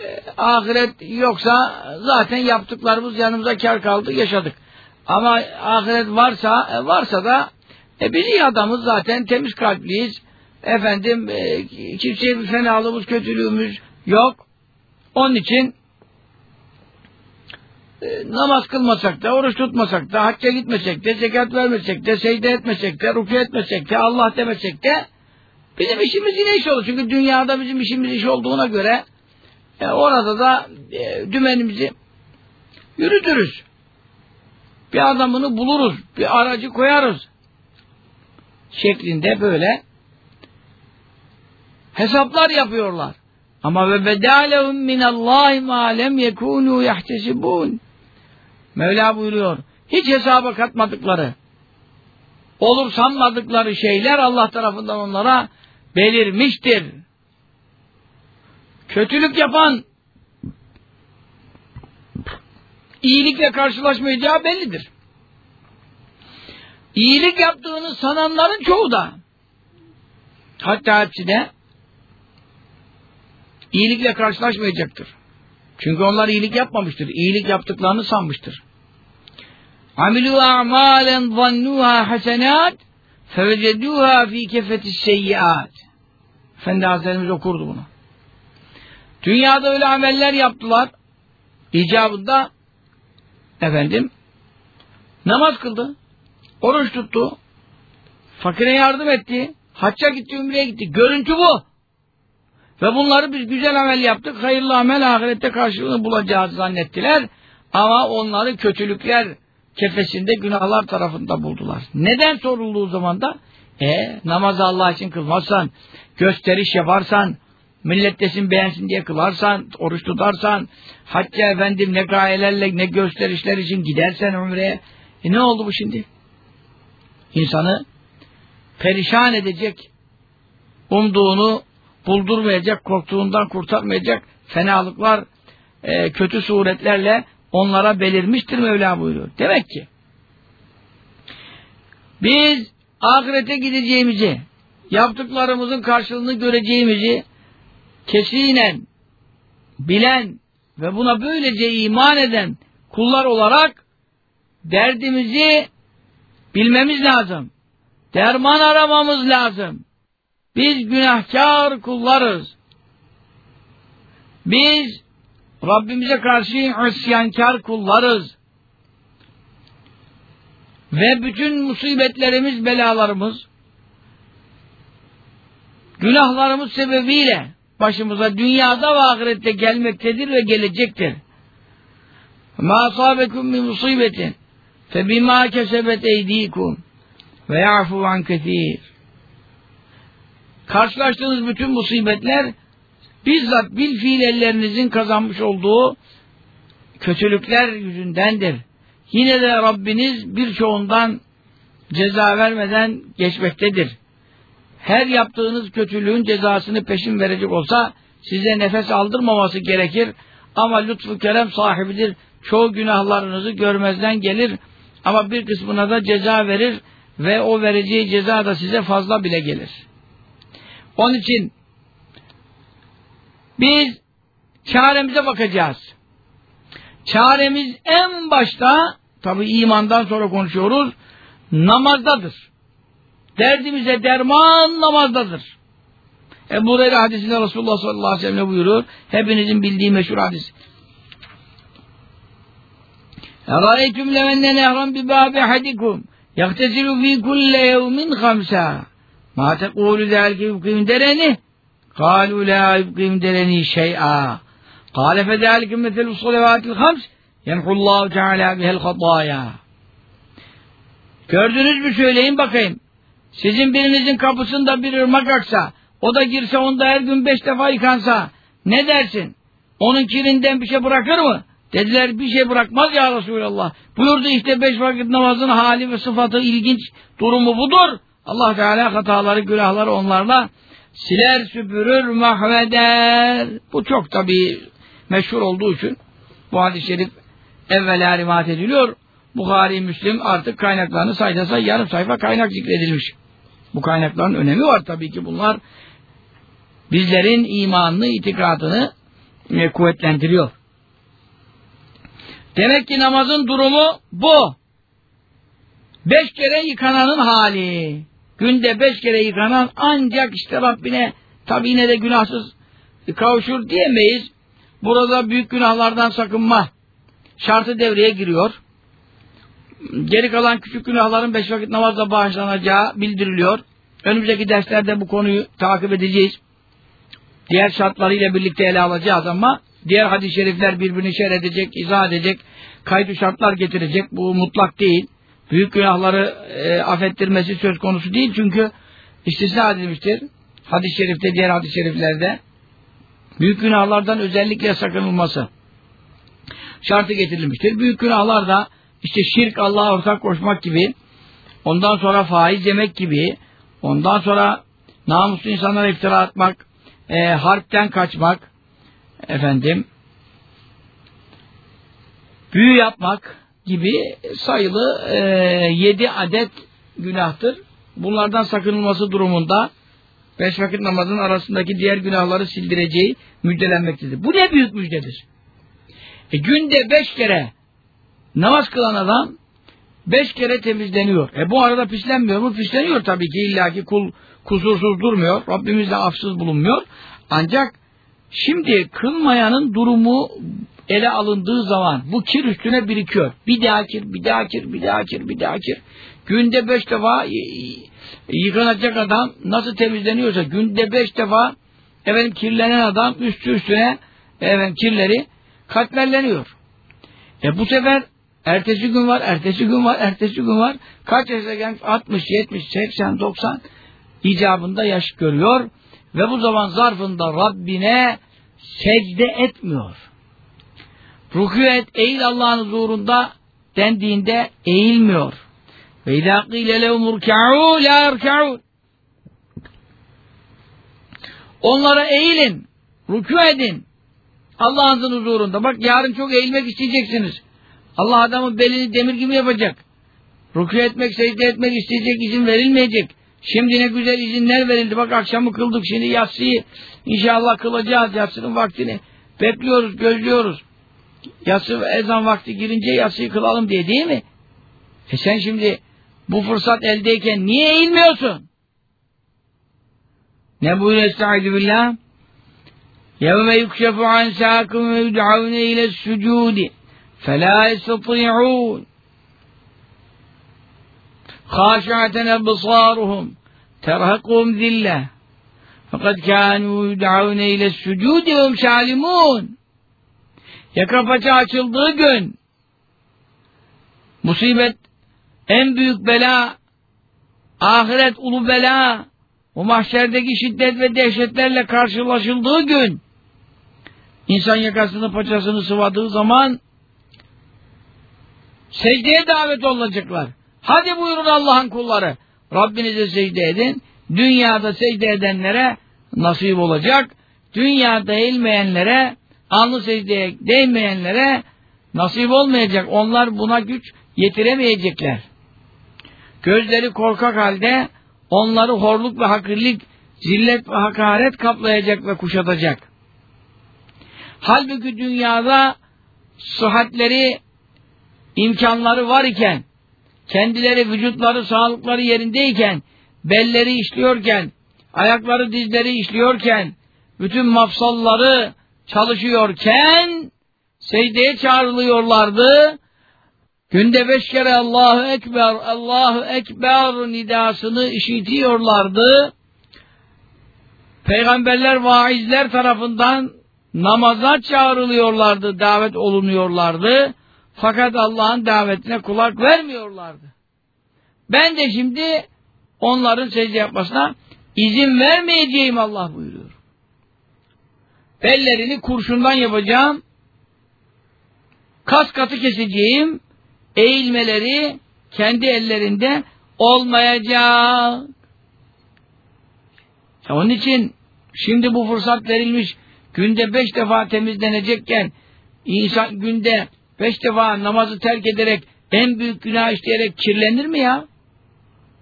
e, ahiret yoksa zaten yaptıklarımız yanımıza kar kaldı yaşadık. Ama ahiret varsa e, varsa da e, biz iyi adamız zaten temiz kalpliyiz. Efendim e, kimseye bir fenalığımız kötülüğümüz yok. Onun için e, namaz kılmasak da, oruç tutmasak da, hacca gitmesek de, zekat vermesek de, secde etmesek de, rükû etmesek de, Allah demesek de bizim işimiz yine iş olur. Çünkü dünyada bizim işimiz iş olduğuna göre e, orada da e, dümenimizi yürütürüz. Bir adamını buluruz, bir aracı koyarız. şeklinde böyle hesaplar yapıyorlar. Ama ve bedalehum minallahi ma lem yekunu yahtesibun. Mevla buyuruyor. Hiç hesaba katmadıkları, olur sanmadıkları şeyler Allah tarafından onlara belirmiştir. Kötülük yapan iyilikle karşılaşmayacağı bellidir. İyilik yaptığını sananların çoğu da hatta hepsi de iyilikle karşılaşmayacaktır. Çünkü onlar iyilik yapmamıştır. İyilik yaptıklarını sanmıştır. Amilu a'malen zannuha hasenat feveceduha fi kefetis seyyiat. Efendi Hazretlerimiz okurdu bunu. Dünyada öyle ameller yaptılar. İcabında efendim namaz kıldı. Oruç tuttu. Fakire yardım etti. Hacca gitti, ümreye gitti. Görüntü bu. Ve bunları biz güzel amel yaptık. Hayırlı amel ahirette karşılığını bulacağız zannettiler. Ama onları kötülükler kefesinde günahlar tarafında buldular. Neden sorulduğu zaman da e, namazı Allah için kılmazsan, gösteriş yaparsan, millet desin beğensin diye kılarsan, oruç tutarsan, hacca efendim ne gayelerle ne gösterişler için gidersen umreye, e ne oldu bu şimdi? İnsanı perişan edecek, umduğunu buldurmayacak, korktuğundan kurtarmayacak fenalıklar, e, kötü suretlerle onlara belirmiştir Mevla buyuruyor. Demek ki biz ahirete gideceğimizi, yaptıklarımızın karşılığını göreceğimizi kesinen, bilen ve buna böylece iman eden kullar olarak derdimizi bilmemiz lazım. Derman aramamız lazım. Biz günahkar kullarız. Biz Rabbimize karşı isyankar kullarız. Ve bütün musibetlerimiz, belalarımız, günahlarımız sebebiyle başımıza dünyada ve ahirette gelmektedir ve gelecektir. مَا صَابَكُمْ مِنْ مُصِيبَةٍ فَبِمَا كَسَبَتْ اَيْد۪يكُمْ وَيَعْفُوا عَنْ كَثِيرٍ Karşılaştığınız bütün musibetler bizzat bil fiil ellerinizin kazanmış olduğu kötülükler yüzündendir. Yine de Rabbiniz birçoğundan ceza vermeden geçmektedir. Her yaptığınız kötülüğün cezasını peşin verecek olsa size nefes aldırmaması gerekir ama lütfu kerem sahibidir. Çoğu günahlarınızı görmezden gelir ama bir kısmına da ceza verir ve o vereceği ceza da size fazla bile gelir. Onun için biz çaremize bakacağız. Çaremiz en başta tabi imandan sonra konuşuyoruz namazdadır. Derdimize derman namazdadır. Ebu Hureyre hadisinde Resulullah sallallahu aleyhi ve sellem buyuruyor. Hepinizin bildiği meşhur hadis. Erayetüm levenne nehran bi bâbi hadikum yaktesilu fî kulle yevmin hamsa ma tekûlü zâlike yukîm dereni قالوا لا يبقيم درني شيئا قال فذلك مثل الصلوات الخمس يمحو الله تعالى بها الخطايا Gördünüz mü söyleyin bakayım. Sizin birinizin kapısında bir ırmak aksa, o da girse onda her gün beş defa yıkansa, ne dersin? Onun kirinden bir şey bırakır mı? Dediler bir şey bırakmaz ya Resulallah. Buyurdu işte beş vakit namazın hali ve sıfatı ilginç durumu budur. Allah Teala hataları, günahları onlarla siler süpürür mahveder. Bu çok tabi meşhur olduğu için bu hadis-i şerif evvela rivayet ediliyor. Bukhari, Müslim artık kaynaklarını saydasa yarım sayfa kaynak zikredilmiş. Bu kaynakların önemi var tabii ki bunlar bizlerin imanını, itikadını e, kuvvetlendiriyor. Demek ki namazın durumu bu. Beş kere yıkananın hali. Günde beş kere yıkanan ancak işte Rabbine tabi yine de günahsız kavuşur diyemeyiz. Burada büyük günahlardan sakınma şartı devreye giriyor. Geri kalan küçük günahların beş vakit namazla bağışlanacağı bildiriliyor. Önümüzdeki derslerde bu konuyu takip edeceğiz. Diğer şartlarıyla birlikte ele alacağız ama diğer hadis-i şerifler birbirini şer edecek, izah edecek, kaydı şartlar getirecek. Bu mutlak değil. Büyük günahları e, affettirmesi söz konusu değil çünkü istisna edilmiştir. Hadis-i şerifte, diğer hadis-i şeriflerde büyük günahlardan özellikle sakınılması şartı getirilmiştir. Büyük günahlar da işte şirk, Allah'a ortak koşmak gibi, ondan sonra faiz yemek gibi, ondan sonra namuslu insanlara iftira atmak, e, harpten kaçmak, efendim, büyü yapmak gibi sayılı e, yedi adet günahtır. Bunlardan sakınılması durumunda beş vakit namazın arasındaki diğer günahları sildireceği müjdelenmektedir. Bu ne büyük müjdedir. E, günde beş kere namaz kılan adam beş kere temizleniyor. E bu arada pislenmiyor mu? Pisleniyor tabii ki illaki kul kusursuz durmuyor. Rabbimiz de afsız bulunmuyor. Ancak şimdi kılmayanın durumu ele alındığı zaman bu kir üstüne birikiyor. Bir daha kir, bir daha kir, bir daha kir, bir daha kir. Günde beş defa yıkanacak adam nasıl temizleniyorsa günde beş defa efendim kirlenen adam üstü üstüne efendim kirleri katmerleniyor. E bu sefer ertesi gün var, ertesi gün var, ertesi gün var. Kaç yaşına gelmiş? 60, 70, 80, 90 icabında yaş görüyor ve bu zaman zarfında Rabbine secde etmiyor. Rükû et, eğil Allah'ın huzurunda dendiğinde eğilmiyor. Ve idâ qîle lehum erka'ûn. Onlara eğilin, rükû edin. Allah'ın huzurunda. Bak yarın çok eğilmek isteyeceksiniz. Allah adamın belini demir gibi yapacak. Rükû etmek, secde etmek isteyecek, izin verilmeyecek. Şimdi ne güzel izinler verildi. Bak akşamı kıldık. Şimdi yatsıyı inşallah kılacağız. Yatsının vaktini bekliyoruz, gözlüyoruz. Yatsı ezan vakti girince yatsıyı kılalım diye değil mi? E sen şimdi bu fırsat eldeyken niye eğilmiyorsun? Ne buyuruyor Estaizu billah? يَوْمَ يُكْشَفُ عَنْ سَاكُمْ وَيُدْعَوْنَ اِلَى السُّجُودِ فَلَا يَسْتَطِيعُونَ خاشعة أبصارهم ترهقهم ذلة فقد كانوا يدعون إلى السجود وهم سالمون Yaka paça açıldığı gün musibet en büyük bela ahiret ulu bela o mahşerdeki şiddet ve dehşetlerle karşılaşıldığı gün insan yakasını paçasını sıvadığı zaman secdeye davet olacaklar. Hadi buyurun Allah'ın kulları. Rabbinize secde edin. Dünyada secde edenlere nasip olacak. Dünyada eğilmeyenlere, alnı secdeye değmeyenlere nasip olmayacak. Onlar buna güç yetiremeyecekler. Gözleri korkak halde onları horluk ve hakirlik, zillet ve hakaret kaplayacak ve kuşatacak. Halbuki dünyada sıhhatleri, imkanları var iken, kendileri vücutları sağlıkları yerindeyken, belleri işliyorken, ayakları dizleri işliyorken, bütün mafsalları çalışıyorken secdeye çağrılıyorlardı. Günde beş kere Allahu Ekber, Allahu Ekber nidasını işitiyorlardı. Peygamberler, vaizler tarafından namaza çağrılıyorlardı, davet olunuyorlardı. Fakat Allah'ın davetine kulak vermiyorlardı. Ben de şimdi onların secde yapmasına izin vermeyeceğim Allah buyuruyor. Bellerini kurşundan yapacağım, kas katı keseceğim, eğilmeleri kendi ellerinde olmayacak. Onun için şimdi bu fırsat verilmiş, günde beş defa temizlenecekken, insan günde beş defa namazı terk ederek en büyük günah işleyerek kirlenir mi ya?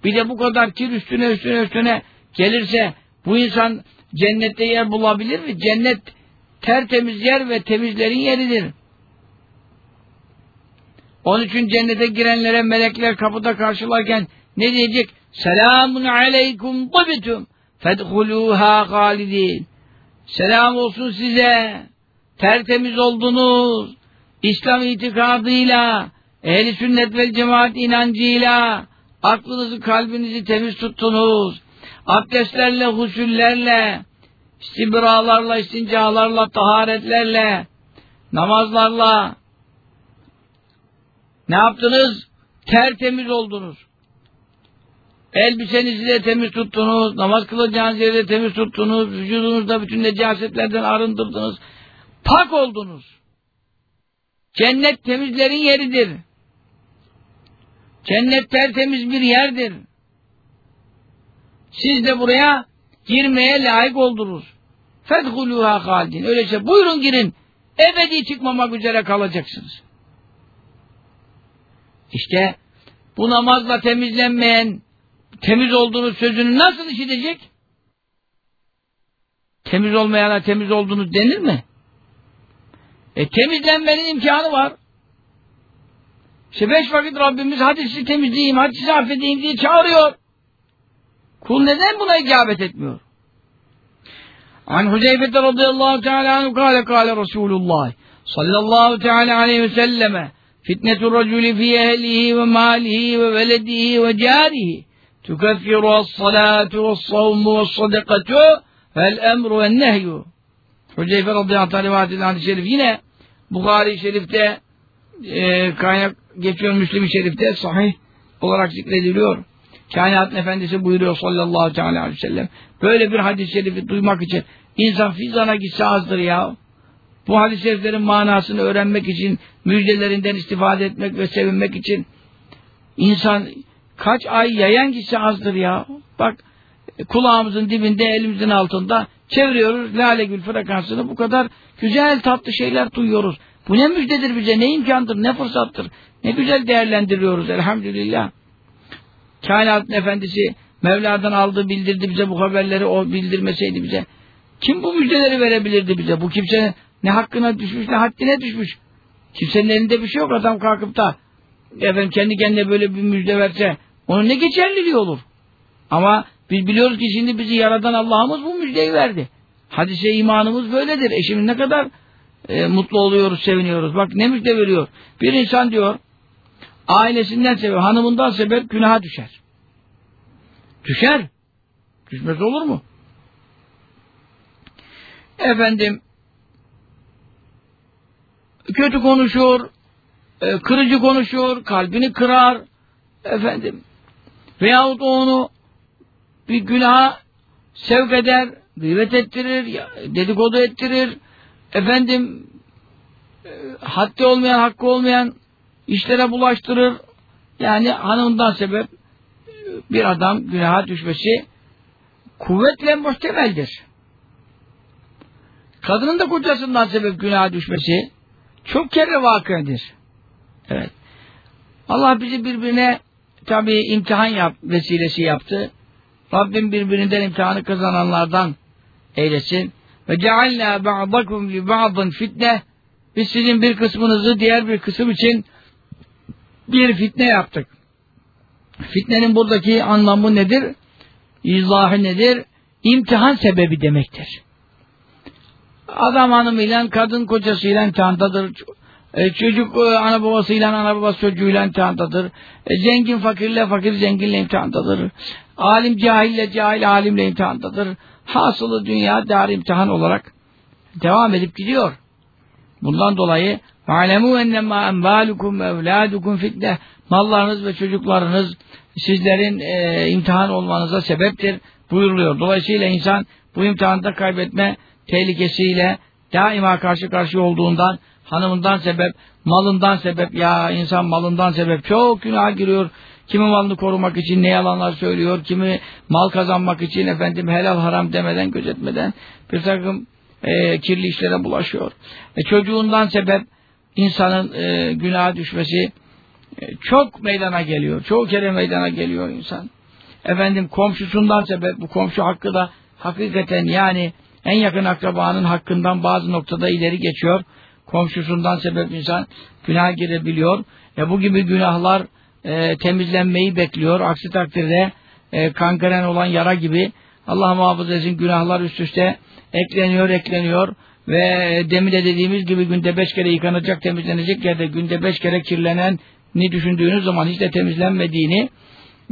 Bir de bu kadar kir üstüne üstüne üstüne gelirse bu insan cennette yer bulabilir mi? Cennet tertemiz yer ve temizlerin yeridir. Onun için cennete girenlere melekler kapıda karşılarken ne diyecek? Selamun aleykum tıbitum fedhuluha halidin. Selam olsun size. Tertemiz oldunuz. İslam itikadıyla, ehli sünnet ve cemaat inancıyla, aklınızı, kalbinizi temiz tuttunuz. Abdestlerle, husüllerle, istibralarla, istincalarla, taharetlerle, namazlarla, ne yaptınız? tertemiz oldunuz. Elbisenizi de temiz tuttunuz, namaz kılacağınız yeri de temiz tuttunuz, vücudunuzda bütün necasetlerden arındırdınız. Pak oldunuz. Cennet temizlerin yeridir. Cennet tertemiz bir yerdir. Siz de buraya girmeye layık oldunuz. Fedhuluha halidin. Öyleyse buyurun girin. Ebedi çıkmamak üzere kalacaksınız. İşte bu namazla temizlenmeyen temiz olduğunuz sözünü nasıl işitecek? Temiz olmayana temiz olduğunuz denir mi? E temizlenmenin imkanı var. İşte beş vakit Rabbimiz hadi sizi temizleyeyim, hadi sizi affedeyim diye çağırıyor. Kul neden buna icabet etmiyor? An Huzeyfe radıyallahu teala anhu kâle kâle Resulullah sallallahu teala aleyhi ve selleme fitnetur raculi fi ehlihi ve malihi ve veledihi ve carihi tukeffiru as-salatu ve's-savmu ve's-sadakatu vel-emru ve'n-nehyu Huzeyfe radıyallahu teala rivayet edilen hadis-i şerif yine Bukhari Şerif'te e, kaynak geçiyor Müslim-i Şerif'te sahih olarak zikrediliyor. Kainatın Efendisi buyuruyor sallallahu aleyhi ve sellem. Böyle bir hadis-i şerifi duymak için insan fizana gitse azdır ya. Bu hadis-i şeriflerin manasını öğrenmek için, müjdelerinden istifade etmek ve sevinmek için insan kaç ay yayan gitse azdır ya. Bak kulağımızın dibinde, elimizin altında çeviriyoruz lale gül frekansını bu kadar güzel tatlı şeyler duyuyoruz. Bu ne müjdedir bize, ne imkandır, ne fırsattır. Ne güzel değerlendiriyoruz elhamdülillah. Kainatın efendisi Mevla'dan aldı, bildirdi bize bu haberleri, o bildirmeseydi bize. Kim bu müjdeleri verebilirdi bize? Bu kimsenin ne hakkına düşmüş, ne haddine düşmüş. Kimsenin elinde bir şey yok. Adam kalkıp da efendim kendi kendine böyle bir müjde verse onun ne geçerliliği olur? Ama biz biliyoruz ki şimdi bizi yaradan Allah'ımız bu müjdeyi verdi. Hadise imanımız böyledir. E şimdi ne kadar e, mutlu oluyoruz, seviniyoruz. Bak ne müjde veriyor. Bir insan diyor ailesinden sebep, hanımından sebep günaha düşer. Düşer. Düşmez olur mu? Efendim kötü konuşur, e, kırıcı konuşur, kalbini kırar, efendim veyahut onu bir günaha sevk eder, gıybet ettirir, dedikodu ettirir, efendim e, haddi olmayan, hakkı olmayan işlere bulaştırır. Yani hanımdan sebep bir adam günaha düşmesi kuvvetle muhtemeldir. Kadının da kocasından sebep günaha düşmesi çok kere vakıdır. Evet. Allah bizi birbirine tabi imtihan yap, vesilesi yaptı. Rabbim birbirinden imtihanı kazananlardan eylesin. Ve cealna ba'dakum li ba'dın fitne biz sizin bir kısmınızı diğer bir kısım için bir fitne yaptık. Fitnenin buradaki anlamı nedir? İzahı nedir? İmtihan sebebi demektir. Adam hanımıyla, kadın kocasıyla imtihandadır. E, çocuk e, ana babasıyla, ana babası çocuğuyla imtihandadır. E, zengin fakirle, fakir zenginle imtihandadır. Alim cahille, cahil alimle imtihandadır. Hasılı dünya dar imtihan olarak devam edip gidiyor. Bundan dolayı alemu ennemâ envâlukum ve evlâdukum fitne mallarınız ve çocuklarınız sizlerin e, imtihan olmanıza sebeptir buyuruluyor. Dolayısıyla insan bu imtihanda kaybetme tehlikesiyle daima karşı karşıya olduğundan hanımından sebep, malından sebep ya insan malından sebep çok günah giriyor. Kimi malını korumak için ne yalanlar söylüyor, kimi mal kazanmak için efendim helal haram demeden, gözetmeden bir takım e, kirli işlere bulaşıyor. E, çocuğundan sebep insanın e, günaha düşmesi e, çok meydana geliyor. Çok kere meydana geliyor insan. Efendim komşusundan sebep bu komşu hakkı da hakikaten yani en yakın akrabanın hakkından bazı noktada ileri geçiyor. Komşusundan sebep insan günah girebiliyor. E, bu gibi günahlar e, temizlenmeyi bekliyor. Aksi takdirde e, kankaren olan yara gibi Allah muhafaza etsin günahlar üst üste ekleniyor, ekleniyor ve demin de dediğimiz gibi günde beş kere yıkanacak, temizlenecek yerde günde beş kere kirlenen ni düşündüğünüz zaman hiç de temizlenmediğini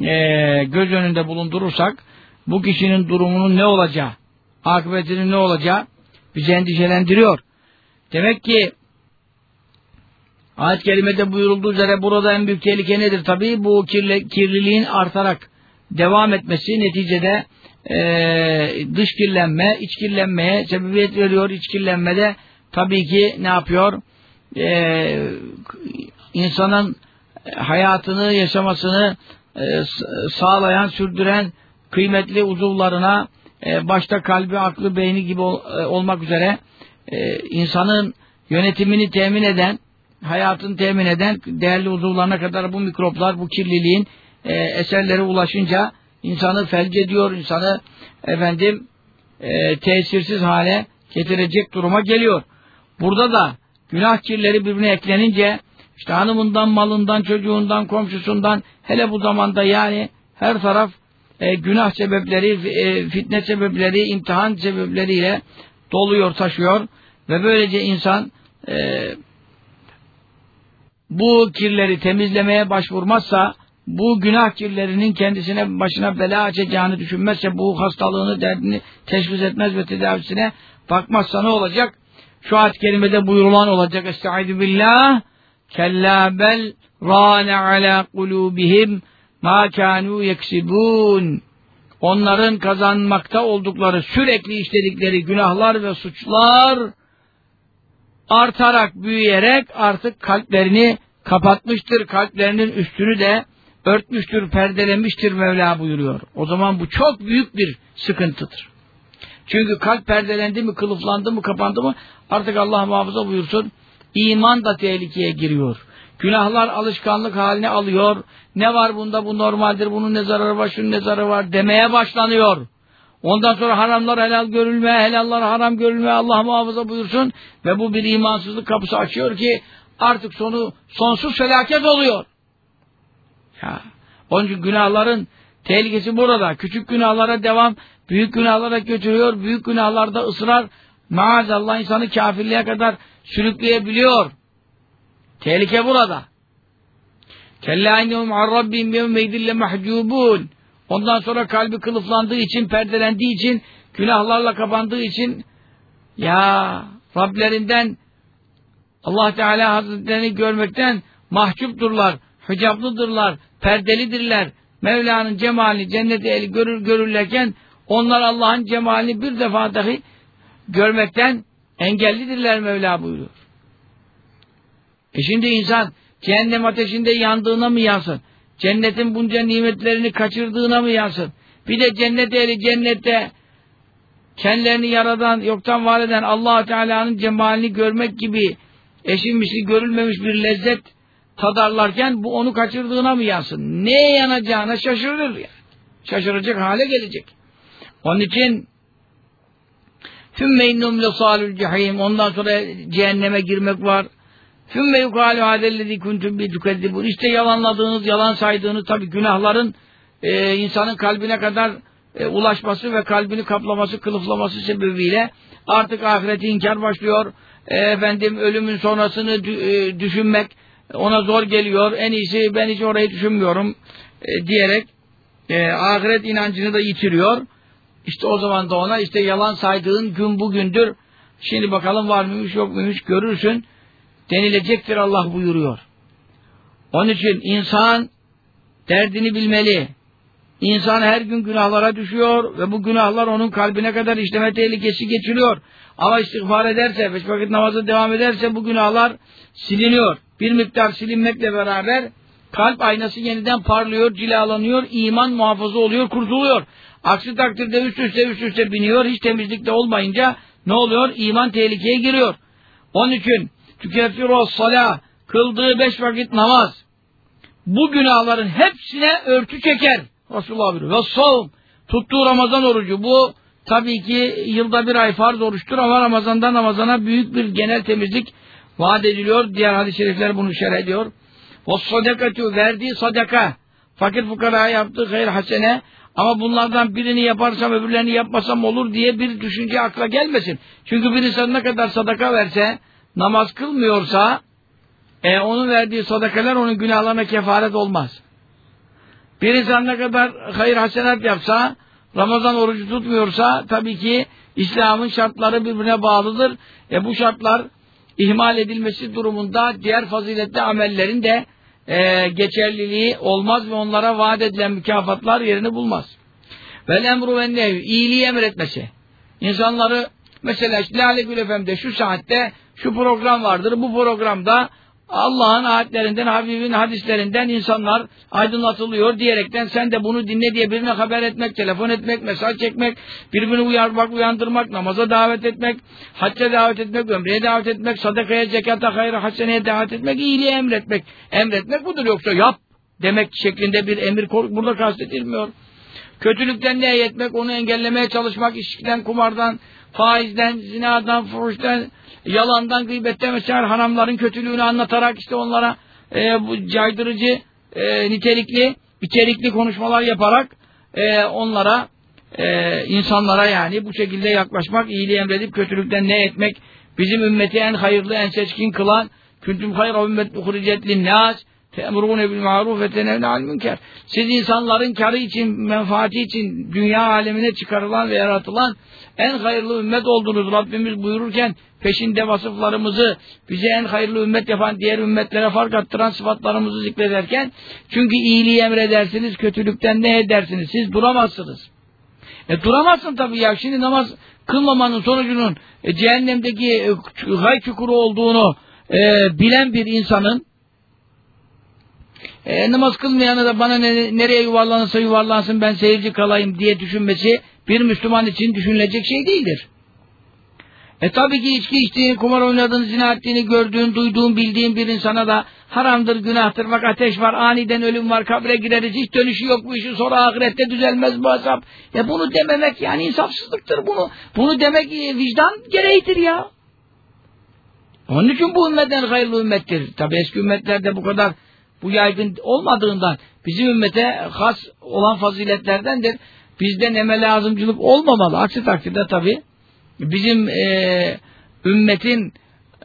e, göz önünde bulundurursak bu kişinin durumunun ne olacağı, akıbetinin ne olacağı bizi endişelendiriyor. Demek ki Ayet-i kerimede buyurulduğu üzere burada en büyük tehlike nedir? Tabii bu kirli, kirliliğin artarak devam etmesi neticede e, dış kirlenme, iç kirlenmeye sebebiyet veriyor. İç kirlenmede tabii ki ne yapıyor? E, insanın hayatını, yaşamasını e, sağlayan, sürdüren kıymetli uzuvlarına e, başta kalbi, aklı, beyni gibi ol, e, olmak üzere e, insanın yönetimini temin eden, hayatını temin eden değerli uzuvlarına kadar bu mikroplar, bu kirliliğin e, eserleri ulaşınca insanı felç ediyor, insanı efendim e, tesirsiz hale getirecek duruma geliyor. Burada da günah kirleri birbirine eklenince işte hanımından, malından, çocuğundan, komşusundan hele bu zamanda yani her taraf e, günah sebepleri, e, fitne sebepleri, imtihan sebepleriyle doluyor, taşıyor ve böylece insan e, bu kirleri temizlemeye başvurmazsa bu günah kirlerinin kendisine başına bela açacağını düşünmezse bu hastalığını, derdini teşhis etmez ve tedavisine bakmazsa ne olacak? Şu ayet-i kerimede buyurulan olacak. Estaizu billah kella bel râne alâ kulûbihim mâ kânû yeksibûn onların kazanmakta oldukları sürekli işledikleri günahlar ve suçlar artarak büyüyerek artık kalplerini kapatmıştır. Kalplerinin üstünü de örtmüştür, perdelemiştir Mevla buyuruyor. O zaman bu çok büyük bir sıkıntıdır. Çünkü kalp perdelendi mi, kılıflandı mı, kapandı mı artık Allah muhafaza buyursun iman da tehlikeye giriyor. Günahlar alışkanlık haline alıyor. Ne var bunda bu normaldir, bunun ne zararı var, şunun ne zararı var demeye başlanıyor. Ondan sonra haramlar helal görülme, helallar haram görülme Allah muhafaza buyursun. Ve bu bir imansızlık kapısı açıyor ki artık sonu sonsuz felaket oluyor. Ya, onun için günahların tehlikesi burada. Küçük günahlara devam, büyük günahlara götürüyor. Büyük günahlarda ısrar maazallah insanı kafirliğe kadar sürükleyebiliyor. Tehlike burada. Kella innehum an rabbim yevmeydille mahcubun. Ondan sonra kalbi kılıflandığı için, perdelendiği için, günahlarla kapandığı için ya Rablerinden Allah Teala Hazretlerini görmekten mahcupturlar, hicaplıdırlar, perdelidirler. Mevla'nın cemalini cenneti eli görür görürlerken onlar Allah'ın cemalini bir defa dahi görmekten engellidirler Mevla buyuruyor. E şimdi insan cehennem ateşinde yandığına mı yansın? Cennetin bunca nimetlerini kaçırdığına mı yansın? Bir de cennet ehli cennette kendilerini yaradan, yoktan var eden allah Teala'nın cemalini görmek gibi eşinmişli görülmemiş bir lezzet tadarlarken bu onu kaçırdığına mı yansın? Neye yanacağına şaşırır yani. Şaşıracak hale gelecek. Onun için Fümme innum lesalül cehim. Ondan sonra cehenneme girmek var. Fümme yukalu hadellezi kuntum bi tukezzibun. İşte yalanladığınız, yalan saydığınız tabi günahların e, insanın kalbine kadar e, ulaşması ve kalbini kaplaması, kılıflaması sebebiyle artık ahireti inkar başlıyor. E, efendim ölümün sonrasını e, düşünmek ona zor geliyor. En iyisi ben hiç orayı düşünmüyorum e, diyerek e, ahiret inancını da yitiriyor. İşte o zaman da ona işte yalan saydığın gün bugündür. Şimdi bakalım var mıymış yok muymuş görürsün. Denilecektir Allah buyuruyor. Onun için insan derdini bilmeli. İnsan her gün günahlara düşüyor ve bu günahlar onun kalbine kadar işleme tehlikesi geçiriyor. Ama istiğfar ederse, beş vakit namazı devam ederse bu günahlar siliniyor. Bir miktar silinmekle beraber kalp aynası yeniden parlıyor, cilalanıyor, iman muhafaza oluyor, kurtuluyor. Aksi takdirde üst üste üst üste biniyor. Hiç temizlikte olmayınca ne oluyor? İman tehlikeye giriyor. Onun için tükeffiru salah kıldığı beş vakit namaz bu günahların hepsine örtü çeker. Resulullah buyuruyor. Ve savun tuttuğu Ramazan orucu bu tabii ki yılda bir ay farz oruçtur ama Ramazan'dan Ramazan'a büyük bir genel temizlik vaat ediliyor. Diğer hadis-i şerifler bunu şerh ediyor. Ve sadakatü verdiği sadaka fakir fukaraya yaptığı hayır hasene ama bunlardan birini yaparsam öbürlerini yapmasam olur diye bir düşünce akla gelmesin. Çünkü bir insan ne kadar sadaka verse, namaz kılmıyorsa, e, onun verdiği sadakalar onun günahlarına kefaret olmaz. Bir insan ne kadar hayır hasenat yapsa, Ramazan orucu tutmuyorsa, tabii ki İslam'ın şartları birbirine bağlıdır. E bu şartlar ihmal edilmesi durumunda diğer faziletli amellerin de e, geçerliliği olmaz ve onlara vaat edilen mükafatlar yerini bulmaz. Vel emru ve nehy, iyiliği emretmesi. İnsanları mesela işte Lale Gül Efem'de şu saatte şu program vardır. Bu programda Allah'ın ayetlerinden, Habibin hadislerinden insanlar aydınlatılıyor diyerekten sen de bunu dinle diye birine haber etmek, telefon etmek, mesaj çekmek, birbirini uyarmak, uyandırmak, namaza davet etmek, hacca davet etmek, ömreye davet etmek, sadakaya, zekata, hayra, haseneye davet etmek, iyiliği emretmek. Emretmek budur yoksa yap demek şeklinde bir emir burada kastedilmiyor. Kötülükten ne etmek, onu engellemeye çalışmak, işkiden, kumardan, faizden, zinadan, fuhuştan, yalandan, gıybetten vesaire haramların kötülüğünü anlatarak işte onlara e, bu caydırıcı, e, nitelikli, içerikli konuşmalar yaparak e, onlara, e, insanlara yani bu şekilde yaklaşmak, iyiliği emredip kötülükten ne etmek, bizim ümmeti en hayırlı, en seçkin kılan, küntüm hayra ümmet uhricet linnâs, Te'murûne bil maruf ve tenevne al münker. Siz insanların karı için, menfaati için dünya alemine çıkarılan ve yaratılan en hayırlı ümmet oldunuz. Rabbimiz buyururken peşinde vasıflarımızı bize en hayırlı ümmet yapan diğer ümmetlere fark attıran sıfatlarımızı zikrederken çünkü iyiliği emredersiniz, kötülükten ne edersiniz? Siz duramazsınız. E duramazsın tabii ya. Şimdi namaz kılmamanın sonucunun e, cehennemdeki e, hay çukuru olduğunu e, bilen bir insanın e, namaz kılmayana da bana ne, nereye yuvarlanırsa yuvarlansın ben seyirci kalayım diye düşünmesi bir Müslüman için düşünülecek şey değildir. E tabii ki içki içtiğini, kumar oynadığını, zina ettiğini gördüğün, duyduğun, bildiğin bir insana da haramdır, günahtır, bak ateş var, aniden ölüm var, kabre gireriz, hiç dönüşü yok bu işin, sonra ahirette düzelmez bu azap. E bunu dememek yani insafsızlıktır bunu. Bunu demek e, vicdan gereğidir ya. Onun için bu ümmetten hayırlı ümmettir. Tabi eski ümmetlerde bu kadar bu yaygın olmadığından bizim ümmete has olan faziletlerdendir. Bizde neme lazımcılık olmamalı. Aksi takdirde tabi bizim e, ümmetin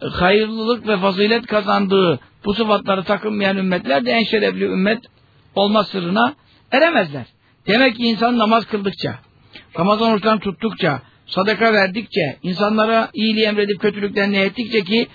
hayırlılık ve fazilet kazandığı bu sıfatları takınmayan ümmetler de en şerefli ümmet olma sırrına eremezler. Demek ki insan namaz kıldıkça, Ramazan oruçlarını tuttukça, sadaka verdikçe, insanlara iyiliği emredip kötülükten ne ettikçe ki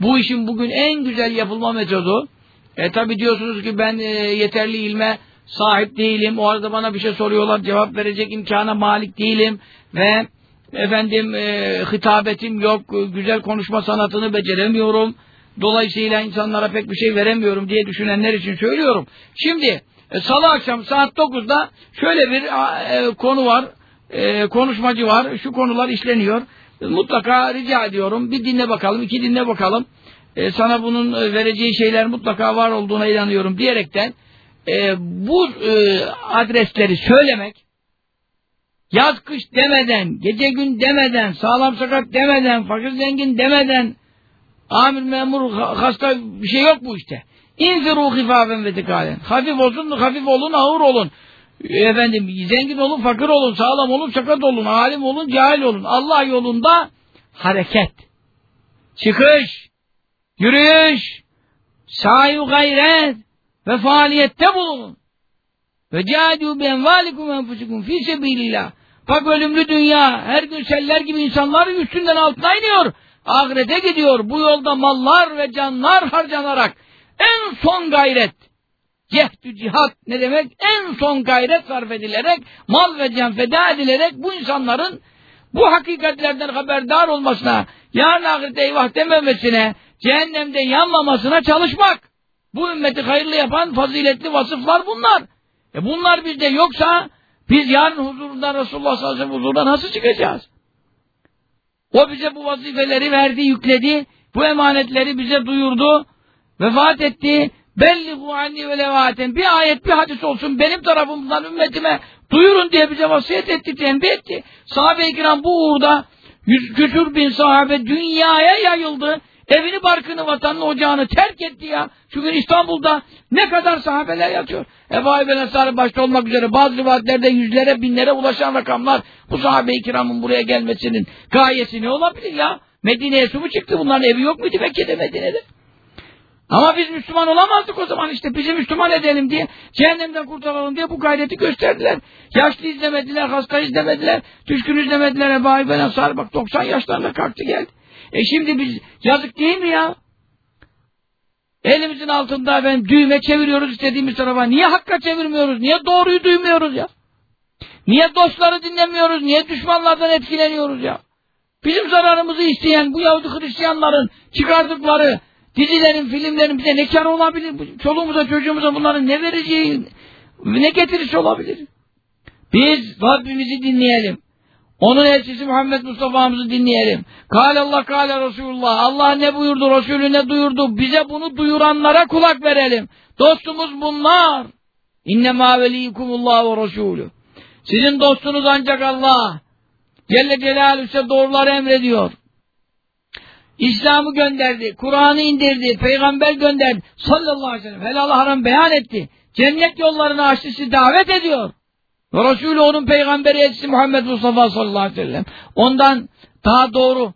bu işin bugün en güzel yapılma metodu e tabi diyorsunuz ki ben e, yeterli ilme sahip değilim. O arada bana bir şey soruyorlar. Cevap verecek imkana malik değilim. Ve efendim e, hitabetim yok. Güzel konuşma sanatını beceremiyorum. Dolayısıyla insanlara pek bir şey veremiyorum diye düşünenler için söylüyorum. Şimdi e, salı akşam saat 9'da şöyle bir e, konu var. E, konuşmacı var. Şu konular işleniyor. Mutlaka rica ediyorum. Bir dinle bakalım, iki dinle bakalım e, sana bunun e, vereceği şeyler mutlaka var olduğuna inanıyorum diyerekten e, bu e, adresleri söylemek yaz kış demeden, gece gün demeden, sağlam sakat demeden, fakir zengin demeden amir memur hasta bir şey yok bu işte. İnfiru hifafen ve dikalen. Hafif olsun, hafif olun, ağır olun. Efendim, zengin olun, fakir olun, sağlam olun, sakat olun, alim olun, cahil olun. Allah yolunda hareket. Çıkış yürüyüş, sahi gayret ve faaliyette bulunun. Ve cihadu bi envalikum enfusikum fi sebilillah. Bak ölümlü dünya her gün seller gibi insanların üstünden altına iniyor. Ahirete gidiyor. Bu yolda mallar ve canlar harcanarak en son gayret cehdü cihat ne demek? En son gayret sarf edilerek mal ve can feda edilerek bu insanların bu hakikatlerden haberdar olmasına yarın ahirete eyvah dememesine cehennemde yanmamasına çalışmak. Bu ümmeti hayırlı yapan faziletli vasıflar bunlar. E bunlar bizde yoksa biz yarın huzurundan Resulullah sallallahu aleyhi ve sellem huzuruna nasıl çıkacağız? O bize bu vazifeleri verdi, yükledi. Bu emanetleri bize duyurdu. Vefat etti. Bellihu anni ve levaten. Bir ayet, bir hadis olsun benim tarafımdan ümmetime duyurun diye bize vasiyet etti, tembih etti. Sahabe-i bu uğurda yüz küsür bin sahabe dünyaya yayıldı. Evini, barkını, vatanını, ocağını terk etti ya. Çünkü İstanbul'da ne kadar sahabeler yatıyor. Ebu Ayyub Ensari başta olmak üzere bazı rivayetlerde yüzlere, binlere ulaşan rakamlar bu sahabe-i kiramın buraya gelmesinin gayesi ne olabilir ya? Medine'ye su mu çıktı? Bunların evi yok muydu Mekke'de, Medine'de? Ama biz Müslüman olamazdık o zaman işte. Bizi Müslüman edelim diye, cehennemden kurtaralım diye bu gayreti gösterdiler. Yaşlı izlemediler, hasta izlemediler, düşkün izlemediler. Ebu Ayyub el bak 90 yaşlarında kalktı geldi. E şimdi biz yazık değil mi ya? Elimizin altında ben düğme çeviriyoruz istediğimiz tarafa. Niye hakka çevirmiyoruz? Niye doğruyu duymuyoruz ya? Niye dostları dinlemiyoruz? Niye düşmanlardan etkileniyoruz ya? Bizim zararımızı isteyen bu Yahudi Hristiyanların çıkardıkları dizilerin, filmlerin bize ne kar olabilir? Çoluğumuza, çocuğumuza bunların ne vereceği, ne getirisi olabilir? Biz Rabbimizi dinleyelim. Onun elçisi Muhammed Mustafa'mızı dinleyelim. Kâle Allah, kâle Resulullah. Allah ne buyurdu, Resulü ne duyurdu? Bize bunu duyuranlara kulak verelim. Dostumuz bunlar. İnnemâ veliyyikumullah ve Resulü. Sizin dostunuz ancak Allah. Celle Celaluhu ise doğruları emrediyor. İslam'ı gönderdi, Kur'an'ı indirdi, peygamber gönderdi. Sallallahu aleyhi ve sellem helal haram beyan etti. Cennet yollarını açtı, davet ediyor. Ve Resulü onun peygamberi elçisi Muhammed Mustafa sallallahu aleyhi ve sellem. Ondan daha doğru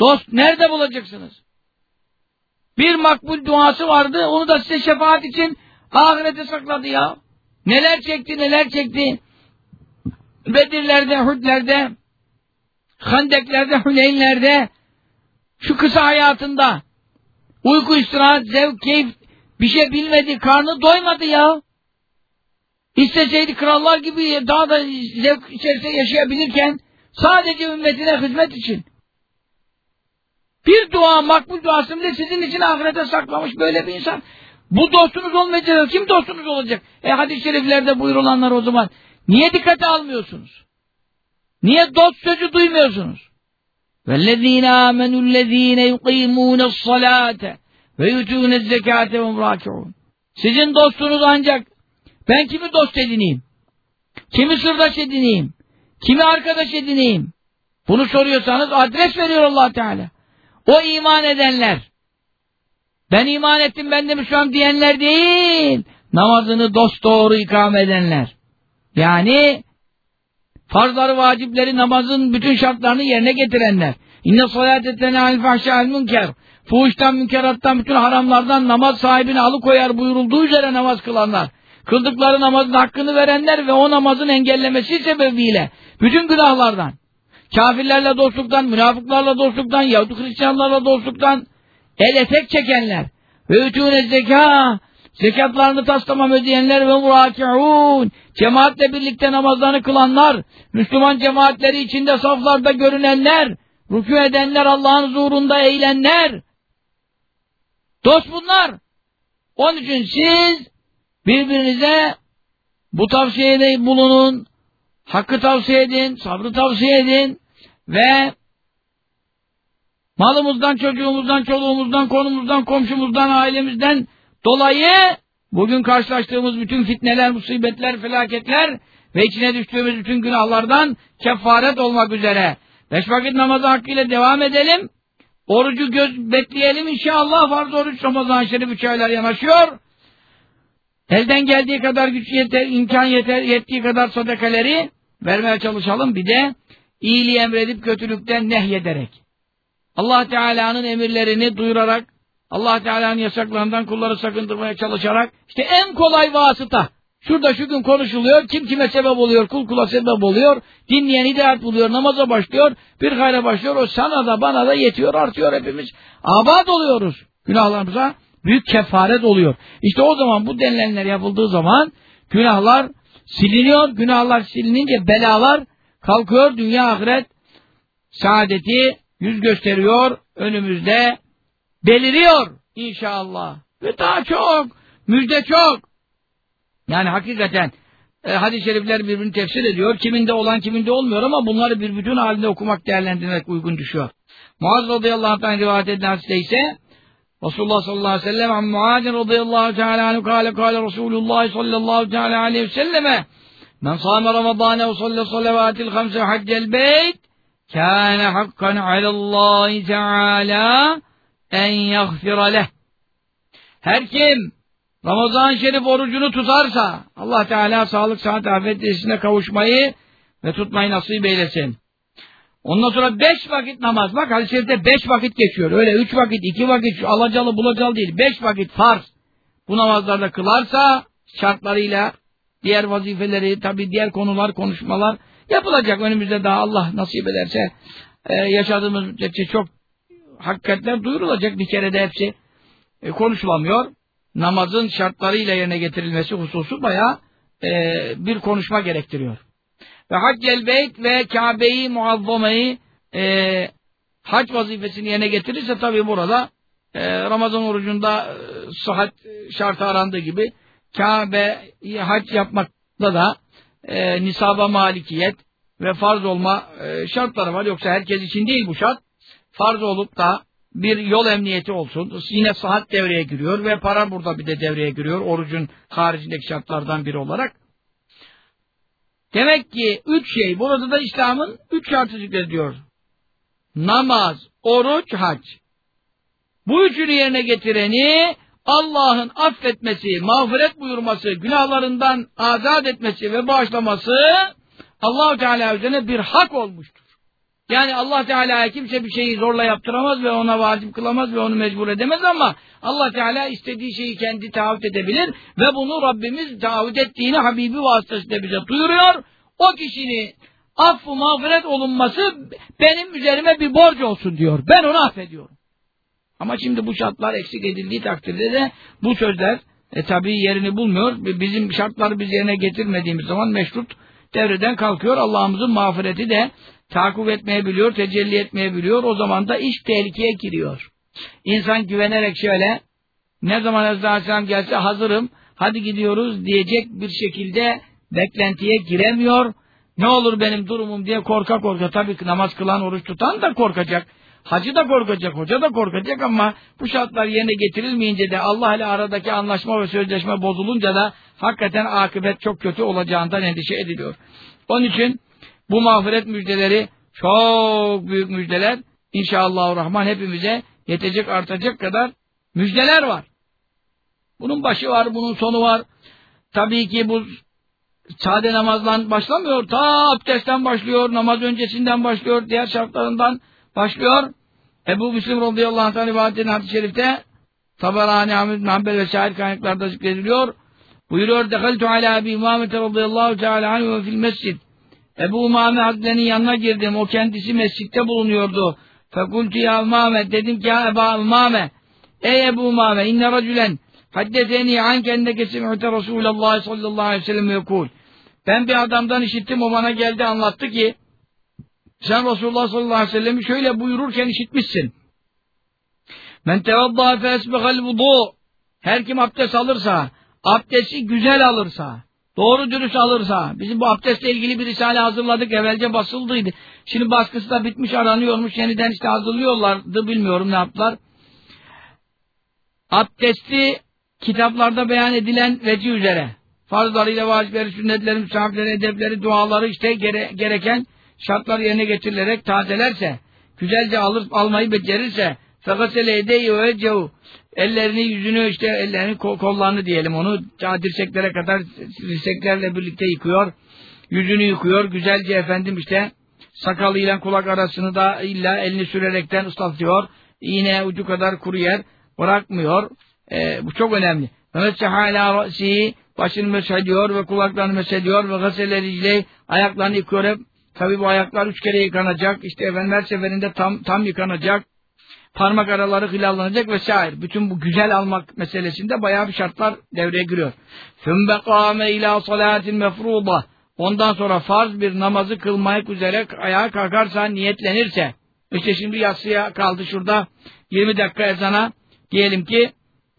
dost nerede bulacaksınız? Bir makbul duası vardı, onu da size şefaat için ahirete sakladı ya. Neler çekti, neler çekti. Bedirlerde, Hudlerde, Handeklerde, Hüneynlerde, şu kısa hayatında uyku, istirahat, zevk, keyif bir şey bilmedi, karnı doymadı ya. İsteseydi krallar gibi daha da zevk içerisinde yaşayabilirken sadece ümmetine hizmet için. Bir dua, makbul duasını bile sizin için ahirete saklamış böyle bir insan. Bu dostunuz olmayacak. Kim dostunuz olacak? E hadis-i şeriflerde buyurulanlar o zaman. Niye dikkate almıyorsunuz? Niye dost sözü duymuyorsunuz? وَالَّذ۪ينَ آمَنُوا الَّذ۪ينَ يُقِيمُونَ الصَّلَاةَ وَيُتُونَ الزَّكَاةَ وَمْرَاكِعُونَ Sizin dostunuz ancak ben kimi dost edineyim? Kimi sırdaş edineyim? Kimi arkadaş edineyim? Bunu soruyorsanız adres veriyor allah Teala. O iman edenler. Ben iman ettim ben de Müslüman diyenler değil. Namazını dost doğru ikame edenler. Yani farzları, vacipleri, namazın bütün şartlarını yerine getirenler. İnne salâte tenâil fahşâil münker. Fuhuştan, münkerattan, bütün haramlardan namaz sahibini alıkoyar buyurulduğu üzere namaz kılanlar. Kıldıkları namazın hakkını verenler ve o namazın engellemesi sebebiyle bütün günahlardan, kafirlerle dostluktan, münafıklarla dostluktan, Yahudi Hristiyanlarla dostluktan el etek çekenler ve ütûne zekâ zekatlarını taslamam ödeyenler ve murakiun cemaatle birlikte namazlarını kılanlar Müslüman cemaatleri içinde saflarda görünenler rükû edenler Allah'ın zuhurunda eğilenler. Dost bunlar. Onun için siz birbirinize bu tavsiyede bulunun hakkı tavsiye edin sabrı tavsiye edin ve malımızdan, çocuğumuzdan, çoluğumuzdan, konumuzdan, komşumuzdan, ailemizden dolayı bugün karşılaştığımız bütün fitneler, musibetler, felaketler ve içine düştüğümüz bütün günahlardan kefaret olmak üzere. Beş vakit namazı hakkıyla devam edelim. Orucu göz bekleyelim inşallah. Farz oruç Ramazan-ı Şerif üç aylar yanaşıyor. Elden geldiği kadar güç yeter, imkan yeter, yettiği kadar sadakaleri vermeye çalışalım. Bir de iyiliği emredip kötülükten nehyederek. Allah Teala'nın emirlerini duyurarak Allah Teala'nın yasaklarından kulları sakındırmaya çalışarak işte en kolay vasıta. Şurada şu gün konuşuluyor. Kim kime sebep oluyor? Kul kula sebep oluyor. Dinleyen hidayet buluyor. Namaza başlıyor. Bir hayra başlıyor. O sana da bana da yetiyor artıyor hepimiz. Abad oluyoruz. Günahlarımıza büyük kefaret oluyor. İşte o zaman bu denilenler yapıldığı zaman günahlar siliniyor. Günahlar silinince belalar kalkıyor. Dünya ahiret saadeti yüz gösteriyor. Önümüzde beliriyor inşallah. Ve daha çok, müjde çok. Yani hakikaten e, hadis-i şerifler birbirini tefsir ediyor. Kiminde olan kiminde olmuyor ama bunları bir bütün halinde okumak, değerlendirmek uygun düşüyor. Muaz radıyallahu anh rivayet edilen ise Resulullah sallallahu aleyhi ve sellem an Muazin radıyallahu teala anhu kâle kâle Resulullah sallallahu teala aleyhi ve selleme men sâme Ramazâne ve salle salavatil hamse haccel beyt kâne hakkan alallahi teâlâ en yagfira leh. Her kim Ramazan-ı Şerif orucunu tutarsa Allah Teala sağlık, afiyet içinde kavuşmayı ve tutmayı nasip eylesin. Ondan sonra beş vakit namaz. Bak hadis-i şerifte beş vakit geçiyor. Öyle üç vakit, iki vakit, şu alacalı bulacalı değil. Beş vakit farz. Bu namazlarda kılarsa şartlarıyla diğer vazifeleri, tabi diğer konular, konuşmalar yapılacak. Önümüzde daha Allah nasip ederse e, yaşadığımız müddetçe çok hakikatler duyurulacak. Bir kere de hepsi e, konuşulamıyor. Namazın şartlarıyla yerine getirilmesi hususu bayağı e, bir konuşma gerektiriyor. Ve haccel beyt ve Kabe'yi muazzamayı e, hac vazifesini yerine getirirse tabi burada e, Ramazan orucunda e, sıhhat şartı arandığı gibi Kabe'yi hac yapmakta da e, nisaba malikiyet ve farz olma e, şartları var. Yoksa herkes için değil bu şart. Farz olup da bir yol emniyeti olsun. Yine sıhhat devreye giriyor ve para burada bir de devreye giriyor. Orucun haricindeki şartlardan biri olarak. Demek ki üç şey. Burada da İslam'ın üç şartı zikrediyor. Namaz, oruç, hac. Bu üçünü yerine getireni Allah'ın affetmesi, mağfiret buyurması, günahlarından azat etmesi ve bağışlaması allah Teala üzerine bir hak olmuştur. Yani Allah Teala'ya kimse bir şeyi zorla yaptıramaz ve ona vacip kılamaz ve onu mecbur edemez ama Allah Teala istediği şeyi kendi taahhüt edebilir ve bunu Rabbimiz taahhüt ettiğini Habibi vasıtasıyla bize duyuruyor. O kişinin affı mağfiret olunması benim üzerime bir borç olsun diyor. Ben onu affediyorum. Ama şimdi bu şartlar eksik edildiği takdirde de bu sözler e, tabii yerini bulmuyor. Bizim şartları biz yerine getirmediğimiz zaman meşrut devreden kalkıyor. Allah'ımızın mağfireti de takip etmeyebiliyor, tecelli etmeyebiliyor. O zaman da iş tehlikeye giriyor. İnsan güvenerek şöyle ne zaman Hazreti Aleyhisselam gelse hazırım, hadi gidiyoruz diyecek bir şekilde beklentiye giremiyor. Ne olur benim durumum diye korka korka. Tabii namaz kılan, oruç tutan da korkacak. Hacı da korkacak, hoca da korkacak ama bu şartlar yerine getirilmeyince de Allah ile aradaki anlaşma ve sözleşme bozulunca da hakikaten akıbet çok kötü olacağından endişe ediliyor. Onun için bu mağfiret müjdeleri çok büyük müjdeler. İnşallah Rahman hepimize yetecek artacak kadar müjdeler var. Bunun başı var, bunun sonu var. Tabii ki bu sade namazdan başlamıyor. Ta abdestten başlıyor, namaz öncesinden başlıyor, diğer şartlarından başlıyor. Ebu Müslim radıyallahu anh'tan rivayet hadis-i şerifte Tabarani, Ahmet bin ve şahit kaynaklarda zikrediliyor. Buyuruyor, Dekaltu ala Ebi Muhammed radıyallahu teala anhu ve fil mescid. Ebu Umame Hazretleri'nin yanına girdim. O kendisi mescitte bulunuyordu. Fekultu ya Umame. Dedim ki ya Ebu Umame. Ey Ebu Umame inne racülen haddeteni an kendeke semi'te Resulallah sallallahu aleyhi ve sellem yekul. Ben bir adamdan işittim o bana geldi anlattı ki sen Resulullah sallallahu aleyhi ve sellem'i şöyle buyururken işitmişsin. Men tevadda fe esbehal vudu. Her kim abdest alırsa, abdesti güzel alırsa, doğru dürüst alırsa, bizim bu abdestle ilgili bir risale hazırladık, evvelce basıldıydı. Şimdi baskısı da bitmiş, aranıyormuş, yeniden işte hazırlıyorlardı, bilmiyorum ne yaptılar. Abdesti kitaplarda beyan edilen veci üzere, farzlarıyla vacipleri, sünnetleri, müsafirleri, edepleri, duaları işte gere, gereken şartlar yerine getirilerek tazelerse, güzelce alır, almayı becerirse, فَغَسَلَ اَدَيْهِ وَاَجَّهُ Ellerini, yüzünü, işte ellerini, kollarını diyelim onu dirseklere kadar dirseklerle birlikte yıkıyor. Yüzünü yıkıyor. Güzelce efendim işte sakalıyla kulak arasını da illa elini sürerekten ıslatıyor. İğne ucu kadar kuru yer bırakmıyor. Ee, bu çok önemli. Messeha başını mesediyor ve kulaklarını mesediyor ve gaseleri ayaklarını yıkıyor hep Tabi bu ayaklar üç kere yıkanacak. İşte efendim her seferinde tam, tam yıkanacak Parmak araları hilallanacak vesaire. Bütün bu güzel almak meselesinde bayağı bir şartlar devreye giriyor. ثُمَّ قَامَ اِلٰى صَلَاتٍ مَفْرُوضَةٍ Ondan sonra farz bir namazı kılmak üzere ayağa kalkarsa, niyetlenirse, işte şimdi yatsıya kaldı şurada 20 dakika ezana, diyelim ki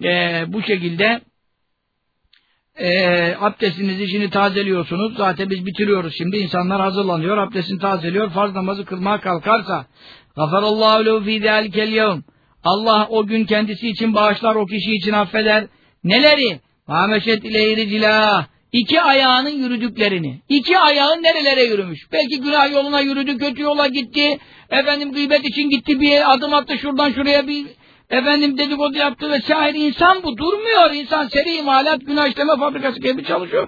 e, bu şekilde e, abdestinizi şimdi tazeliyorsunuz. Zaten biz bitiriyoruz şimdi. İnsanlar hazırlanıyor. Abdestini tazeliyor. Farz namazı kılmaya kalkarsa gafarallahu lehu fî zâlikel yevm Allah o gün kendisi için bağışlar, o kişi için affeder. Neleri? Mameşet ileyri cilah. İki ayağının yürüdüklerini. İki ayağın nerelere yürümüş? Belki günah yoluna yürüdü, kötü yola gitti. Efendim gıybet için gitti bir adım attı şuradan şuraya bir efendim dedikodu yaptı vesaire. insan bu durmuyor. İnsan seri imalat günah işleme fabrikası gibi çalışıyor.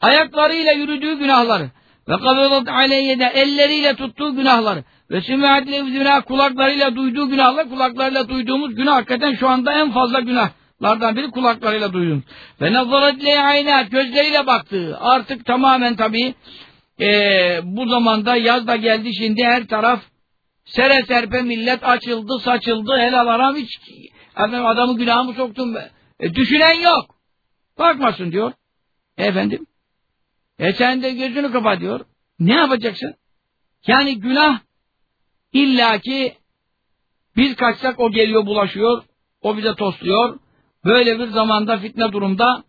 Ayaklarıyla yürüdüğü günahları. Ve kabedat aleyye de elleriyle tuttuğu günahları ve sümâdile günah kulaklarıyla duyduğu günahlar kulaklarıyla duyduğumuz günah hakikaten şu anda en fazla günahlardan biri kulaklarıyla duyduğumuz. Ve nazaret ayna gözleriyle baktığı artık tamamen tabii ee, bu zamanda yaz da geldi şimdi her taraf sere serpe millet açıldı saçıldı helal aram hiç efendim, adamı günahımı soktum be. E, düşünen yok. Bakmasın diyor. E, efendim. E sen de gözünü kapa diyor. Ne yapacaksın? Yani günah illaki biz kaçsak o geliyor bulaşıyor. O bize tosluyor. Böyle bir zamanda fitne durumda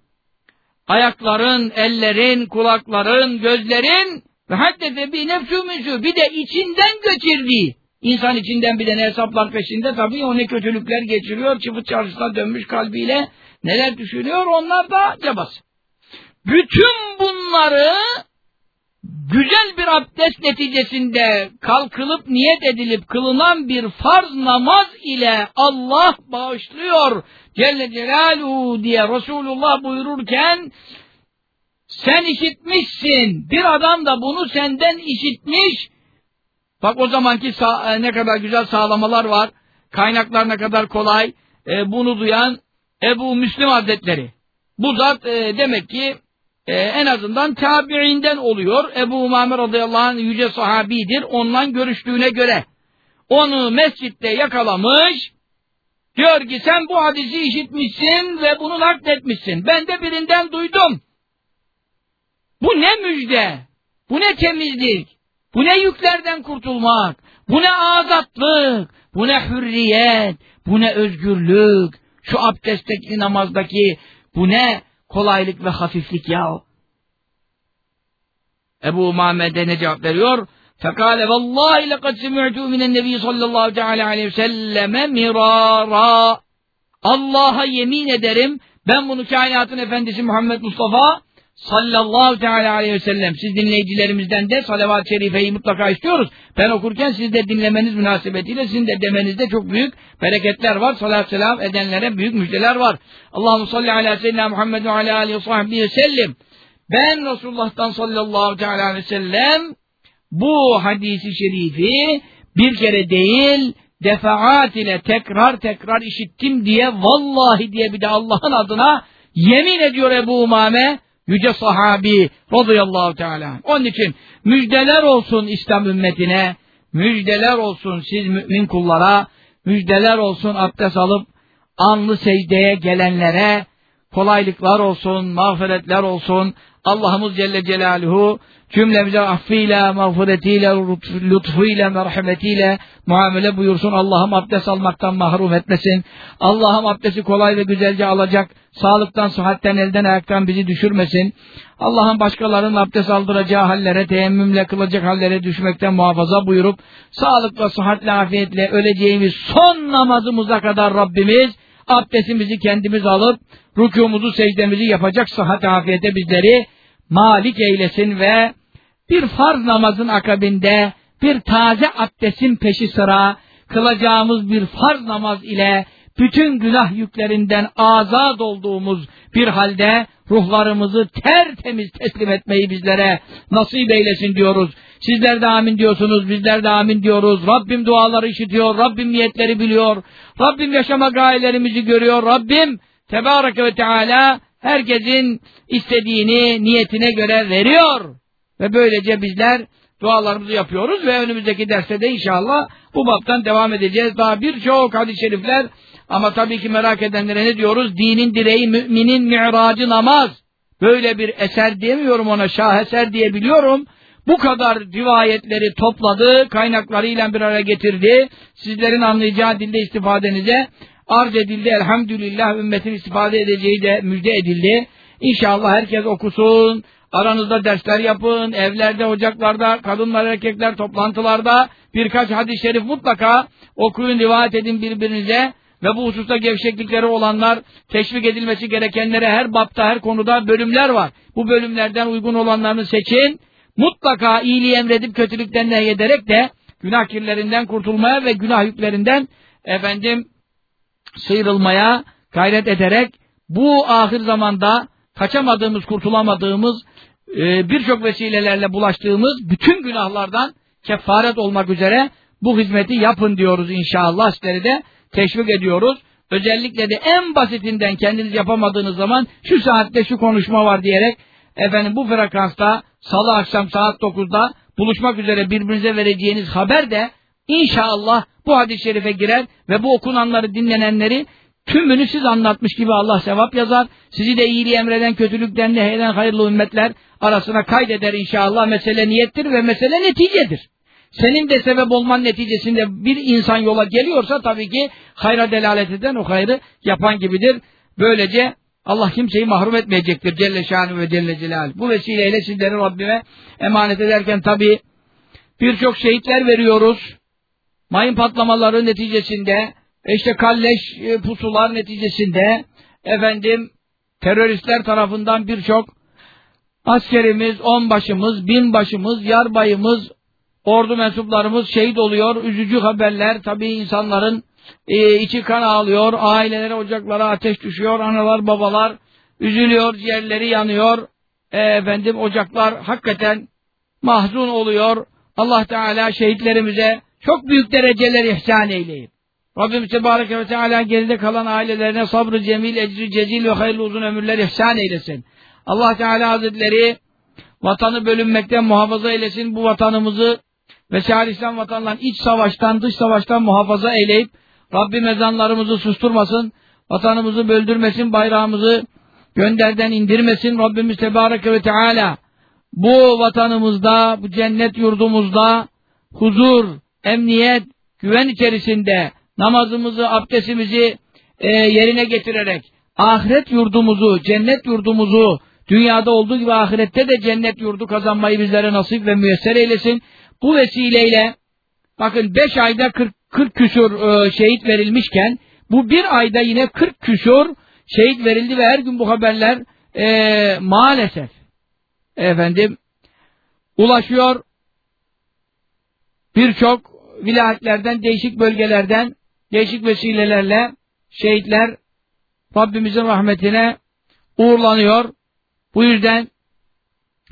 ayakların, ellerin, kulakların, gözlerin ve hatta de bir nefsümüzü bir de içinden geçirdiği insan içinden bir de ne hesaplar peşinde tabii o ne kötülükler geçiriyor çıfıt çarşısına dönmüş kalbiyle neler düşünüyor onlar da cabası. Bütün bunları güzel bir abdest neticesinde kalkılıp niyet edilip kılınan bir farz namaz ile Allah bağışlıyor Celle Celaluhu diye Resulullah buyururken sen işitmişsin. Bir adam da bunu senden işitmiş. Bak o zamanki e, ne kadar güzel sağlamalar var. Kaynaklar ne kadar kolay. E, bunu duyan Ebu Müslim Hazretleri. Bu zat e, demek ki e, en azından tabiinden oluyor. Ebu Umame radıyallahu anh yüce sahabidir. Ondan görüştüğüne göre. Onu mescitte yakalamış. Diyor ki sen bu hadisi işitmişsin ve bunu nakletmişsin. Ben de birinden duydum. Bu ne müjde, bu ne temizlik, bu ne yüklerden kurtulmak, bu ne azatlık, bu ne hürriyet, bu ne özgürlük, şu abdestteki namazdaki bu ne kolaylık ve hafiflik ya. Ebu Umame ne cevap veriyor? Fekale vallahi lekad semi'tu minen nebi sallallahu aleyhi ve selleme mirara. Allah'a yemin ederim ben bunu kainatın efendisi Muhammed Mustafa sallallahu teala aleyhi ve sellem siz dinleyicilerimizden de salavat-ı şerifeyi mutlaka istiyoruz. Ben okurken siz de dinlemeniz münasebetiyle sizin de demenizde çok büyük bereketler var. Salat selam edenlere büyük müjdeler var. Allahu salli ala seyyidina Muhammed ve ala aleyhi ve sahbihi sellem. Ben Resulullah'tan sallallahu teala aleyhi ve sellem bu hadisi şerifi bir kere değil defaat ile tekrar tekrar işittim diye vallahi diye bir de Allah'ın adına yemin ediyor Ebu Umame yüce sahabi radıyallahu teala. Onun için müjdeler olsun İslam ümmetine, müjdeler olsun siz mümin kullara, müjdeler olsun abdest alıp anlı secdeye gelenlere, kolaylıklar olsun, mağfiretler olsun. Allah'ımız Celle Celaluhu cümlemize affıyla, mağfiretiyle, lütfuyla, merhametiyle muamele buyursun. Allah'ım abdest almaktan mahrum etmesin. Allah'ım abdesti kolay ve güzelce alacak. Sağlıktan, sıhhatten, elden, ayaktan bizi düşürmesin. Allah'ım başkalarının abdest aldıracağı hallere, teyemmümle kılacak hallere düşmekten muhafaza buyurup, sağlıkla, sıhhatle, afiyetle öleceğimiz son namazımıza kadar Rabbimiz, abdestimizi kendimiz alıp, rükûmuzu, secdemizi yapacak sıhhat afiyete bizleri malik eylesin ve bir farz namazın akabinde bir taze abdestin peşi sıra kılacağımız bir farz namaz ile bütün günah yüklerinden azad olduğumuz bir halde ruhlarımızı tertemiz teslim etmeyi bizlere nasip eylesin diyoruz. Sizler de amin diyorsunuz, bizler de amin diyoruz. Rabbim duaları işitiyor, Rabbim niyetleri biliyor, Rabbim yaşama gayelerimizi görüyor, Rabbim Tebareke ve Teala herkesin istediğini niyetine göre veriyor. Ve böylece bizler dualarımızı yapıyoruz ve önümüzdeki derste de inşallah bu baptan devam edeceğiz. Daha birçok hadis-i şerifler ama tabii ki merak edenlere ne diyoruz? Dinin direği müminin mi'racı namaz. Böyle bir eser diyemiyorum ona şaheser diyebiliyorum. Bu kadar rivayetleri topladı, kaynaklarıyla bir araya getirdi. Sizlerin anlayacağı dilde istifadenize arz edildi. Elhamdülillah ümmetin istifade edeceği de müjde edildi. İnşallah herkes okusun. Aranızda dersler yapın. Evlerde, ocaklarda, kadınlar, erkekler toplantılarda birkaç hadis-i şerif mutlaka okuyun, rivayet edin birbirinize. Ve bu hususta gevşeklikleri olanlar, teşvik edilmesi gerekenlere her bapta, her konuda bölümler var. Bu bölümlerden uygun olanlarını seçin. Mutlaka iyiliği emredip kötülükten nehyederek de günah kirlerinden kurtulmaya ve günah yüklerinden efendim sıyrılmaya gayret ederek bu ahir zamanda kaçamadığımız, kurtulamadığımız e, birçok vesilelerle bulaştığımız bütün günahlardan kefaret olmak üzere bu hizmeti yapın diyoruz inşallah sizleri de teşvik ediyoruz. Özellikle de en basitinden kendiniz yapamadığınız zaman şu saatte şu konuşma var diyerek efendim bu frekansta salı akşam saat 9'da buluşmak üzere birbirinize vereceğiniz haber de inşallah bu hadis-i şerife girer ve bu okunanları dinlenenleri tümünü siz anlatmış gibi Allah sevap yazar. Sizi de iyiliği emreden, kötülükten nehyeden hayırlı ümmetler arasına kaydeder inşallah. Mesele niyettir ve mesele neticedir. Senin de sebep olman neticesinde bir insan yola geliyorsa tabii ki hayra delalet eden o hayrı yapan gibidir. Böylece Allah kimseyi mahrum etmeyecektir Celle Şanı ve Celle Celal. Bu vesileyle sizleri Rabbime emanet ederken tabii birçok şehitler veriyoruz. Mayın patlamaları neticesinde, işte kalleş e, pusular neticesinde, efendim teröristler tarafından birçok askerimiz, onbaşımız, binbaşımız, yarbayımız, ordu mensuplarımız şehit oluyor. Üzücü haberler tabii insanların e, içi kan ağlıyor. Ailelere, ocaklara ateş düşüyor. Analar, babalar üzülüyor. Ciğerleri yanıyor. E, efendim ocaklar hakikaten mahzun oluyor. Allah Teala şehitlerimize çok büyük dereceler ihsan eyleyin. Rabbimiz Tebareke ve Teala geride kalan ailelerine sabrı cemil, ecri cezil ve hayırlı uzun ömürler ihsan eylesin. Allah Teala Hazretleri vatanı bölünmekten muhafaza eylesin. Bu vatanımızı ve şehir İslam vatanından iç savaştan, dış savaştan muhafaza eyleyip Rabbim ezanlarımızı susturmasın, vatanımızı böldürmesin, bayrağımızı gönderden indirmesin. Rabbimiz Tebareke ve Teala bu vatanımızda, bu cennet yurdumuzda huzur, emniyet, güven içerisinde namazımızı, abdestimizi e, yerine getirerek ahiret yurdumuzu, cennet yurdumuzu dünyada olduğu gibi ahirette de cennet yurdu kazanmayı bizlere nasip ve müyesser eylesin. Bu vesileyle bakın 5 ayda 40, 40 küsur e, şehit verilmişken bu bir ayda yine 40 küsur şehit verildi ve her gün bu haberler e, maalesef efendim ulaşıyor birçok vilayetlerden, değişik bölgelerden, değişik vesilelerle şehitler Rabbimizin rahmetine uğurlanıyor. Bu yüzden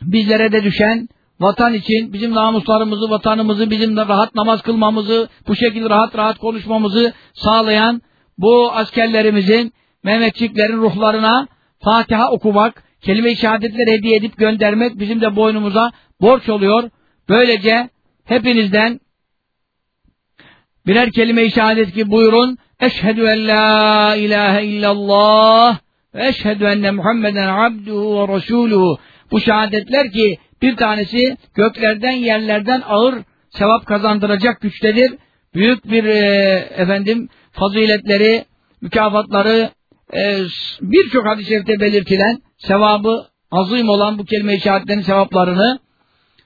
bizlere de düşen vatan için bizim namuslarımızı, vatanımızı, bizim de rahat namaz kılmamızı, bu şekilde rahat rahat konuşmamızı sağlayan bu askerlerimizin, Mehmetçiklerin ruhlarına Fatiha okumak, kelime-i şehadetler hediye edip göndermek bizim de boynumuza borç oluyor. Böylece hepinizden birer kelime-i şehadet ki buyurun. Eşhedü en la ilahe illallah ve eşhedü enne Muhammeden abduhu ve resuluhu. Bu şehadetler ki bir tanesi göklerden yerlerden ağır sevap kazandıracak güçtedir. Büyük bir e, efendim faziletleri, mükafatları e, birçok hadis-i şerifte belirtilen sevabı azim olan bu kelime-i şehadetlerin sevaplarını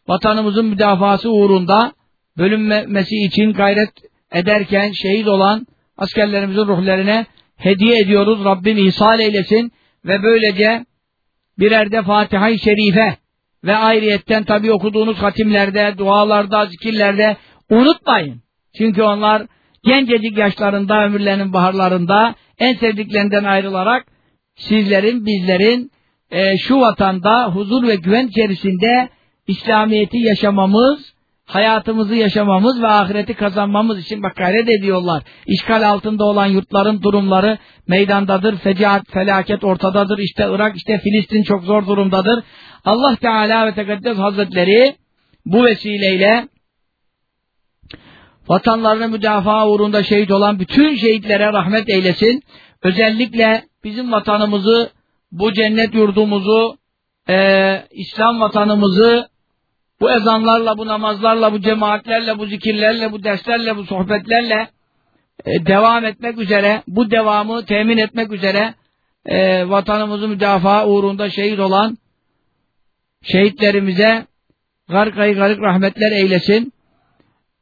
vatanımızın müdafası uğrunda bölünmesi için gayret ederken şehit olan askerlerimizin ruhlarına hediye ediyoruz. Rabbim ihsal eylesin ve böylece birer de Fatiha-i Şerife ve ayrıyetten tabi okuduğunuz hatimlerde, dualarda, zikirlerde unutmayın. Çünkü onlar gencecik yaşlarında, ömürlerinin baharlarında en sevdiklerinden ayrılarak sizlerin, bizlerin e, şu vatanda huzur ve güven içerisinde İslamiyet'i yaşamamız, hayatımızı yaşamamız ve ahireti kazanmamız için bak gayret ediyorlar. İşgal altında olan yurtların durumları meydandadır, fecaat, felaket ortadadır. İşte Irak, işte Filistin çok zor durumdadır. Allah Teala ve Tekaddes Hazretleri bu vesileyle vatanlarını müdafaa uğrunda şehit olan bütün şehitlere rahmet eylesin. Özellikle bizim vatanımızı, bu cennet yurdumuzu, e, İslam vatanımızı bu ezanlarla, bu namazlarla, bu cemaatlerle, bu zikirlerle, bu derslerle, bu sohbetlerle e, devam etmek üzere, bu devamı temin etmek üzere e, vatanımızı müdafaa uğrunda şehit olan şehitlerimize garkayı garık rahmetler eylesin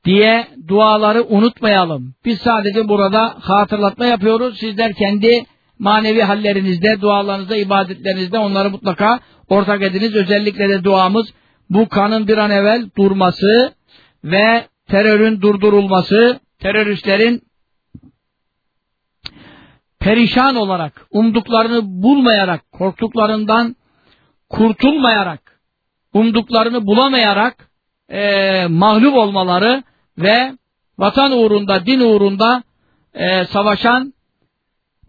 diye duaları unutmayalım. Biz sadece burada hatırlatma yapıyoruz. Sizler kendi manevi hallerinizde, dualarınızda, ibadetlerinizde onları mutlaka ortak ediniz. Özellikle de duamız bu kanın bir an evvel durması ve terörün durdurulması, teröristlerin perişan olarak, umduklarını bulmayarak, korktuklarından kurtulmayarak, umduklarını bulamayarak e, mağlup olmaları ve vatan uğrunda, din uğrunda e, savaşan,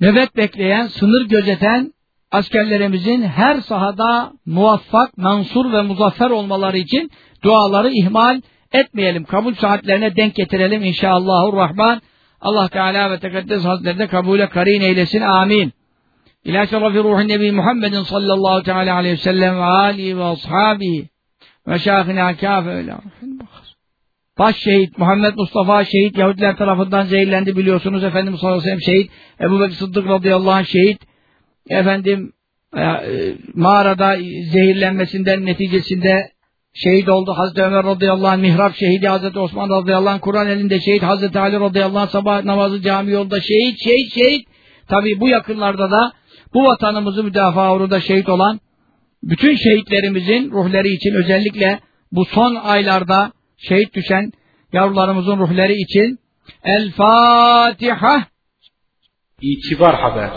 nöbet bekleyen, sınır gözeten askerlerimizin her sahada muvaffak, mansur ve muzaffer olmaları için duaları ihmal etmeyelim. Kabul saatlerine denk getirelim inşallahurrahman. Allah Teala ve Tekaddes Hazretleri kabule karin eylesin. Amin. İlâ şerefi ruhin Nebi Muhammedin sallallahu teala aleyhi ve sellem ve âlihi ve ashabihi ve şâfina kâfe öyle. Baş şehit Muhammed Mustafa şehit Yahudiler tarafından zehirlendi biliyorsunuz. Efendimiz sallallahu aleyhi ve sellem şehit. Ebu Bekir Sıddık radıyallahu anh şehit. Efendim e, mağarada zehirlenmesinden neticesinde şehit oldu. Hazreti Ömer radıyallahu anh mihrap şehidi Hazreti Osman radıyallahu anh Kur'an elinde şehit Hazreti Ali radıyallahu anh sabah namazı cami yolunda şehit şehit şehit. Tabi bu yakınlarda da bu vatanımızı müdafaa uğrunda şehit olan bütün şehitlerimizin ruhları için özellikle bu son aylarda şehit düşen yavrularımızın ruhları için El Fatiha İtibar haber.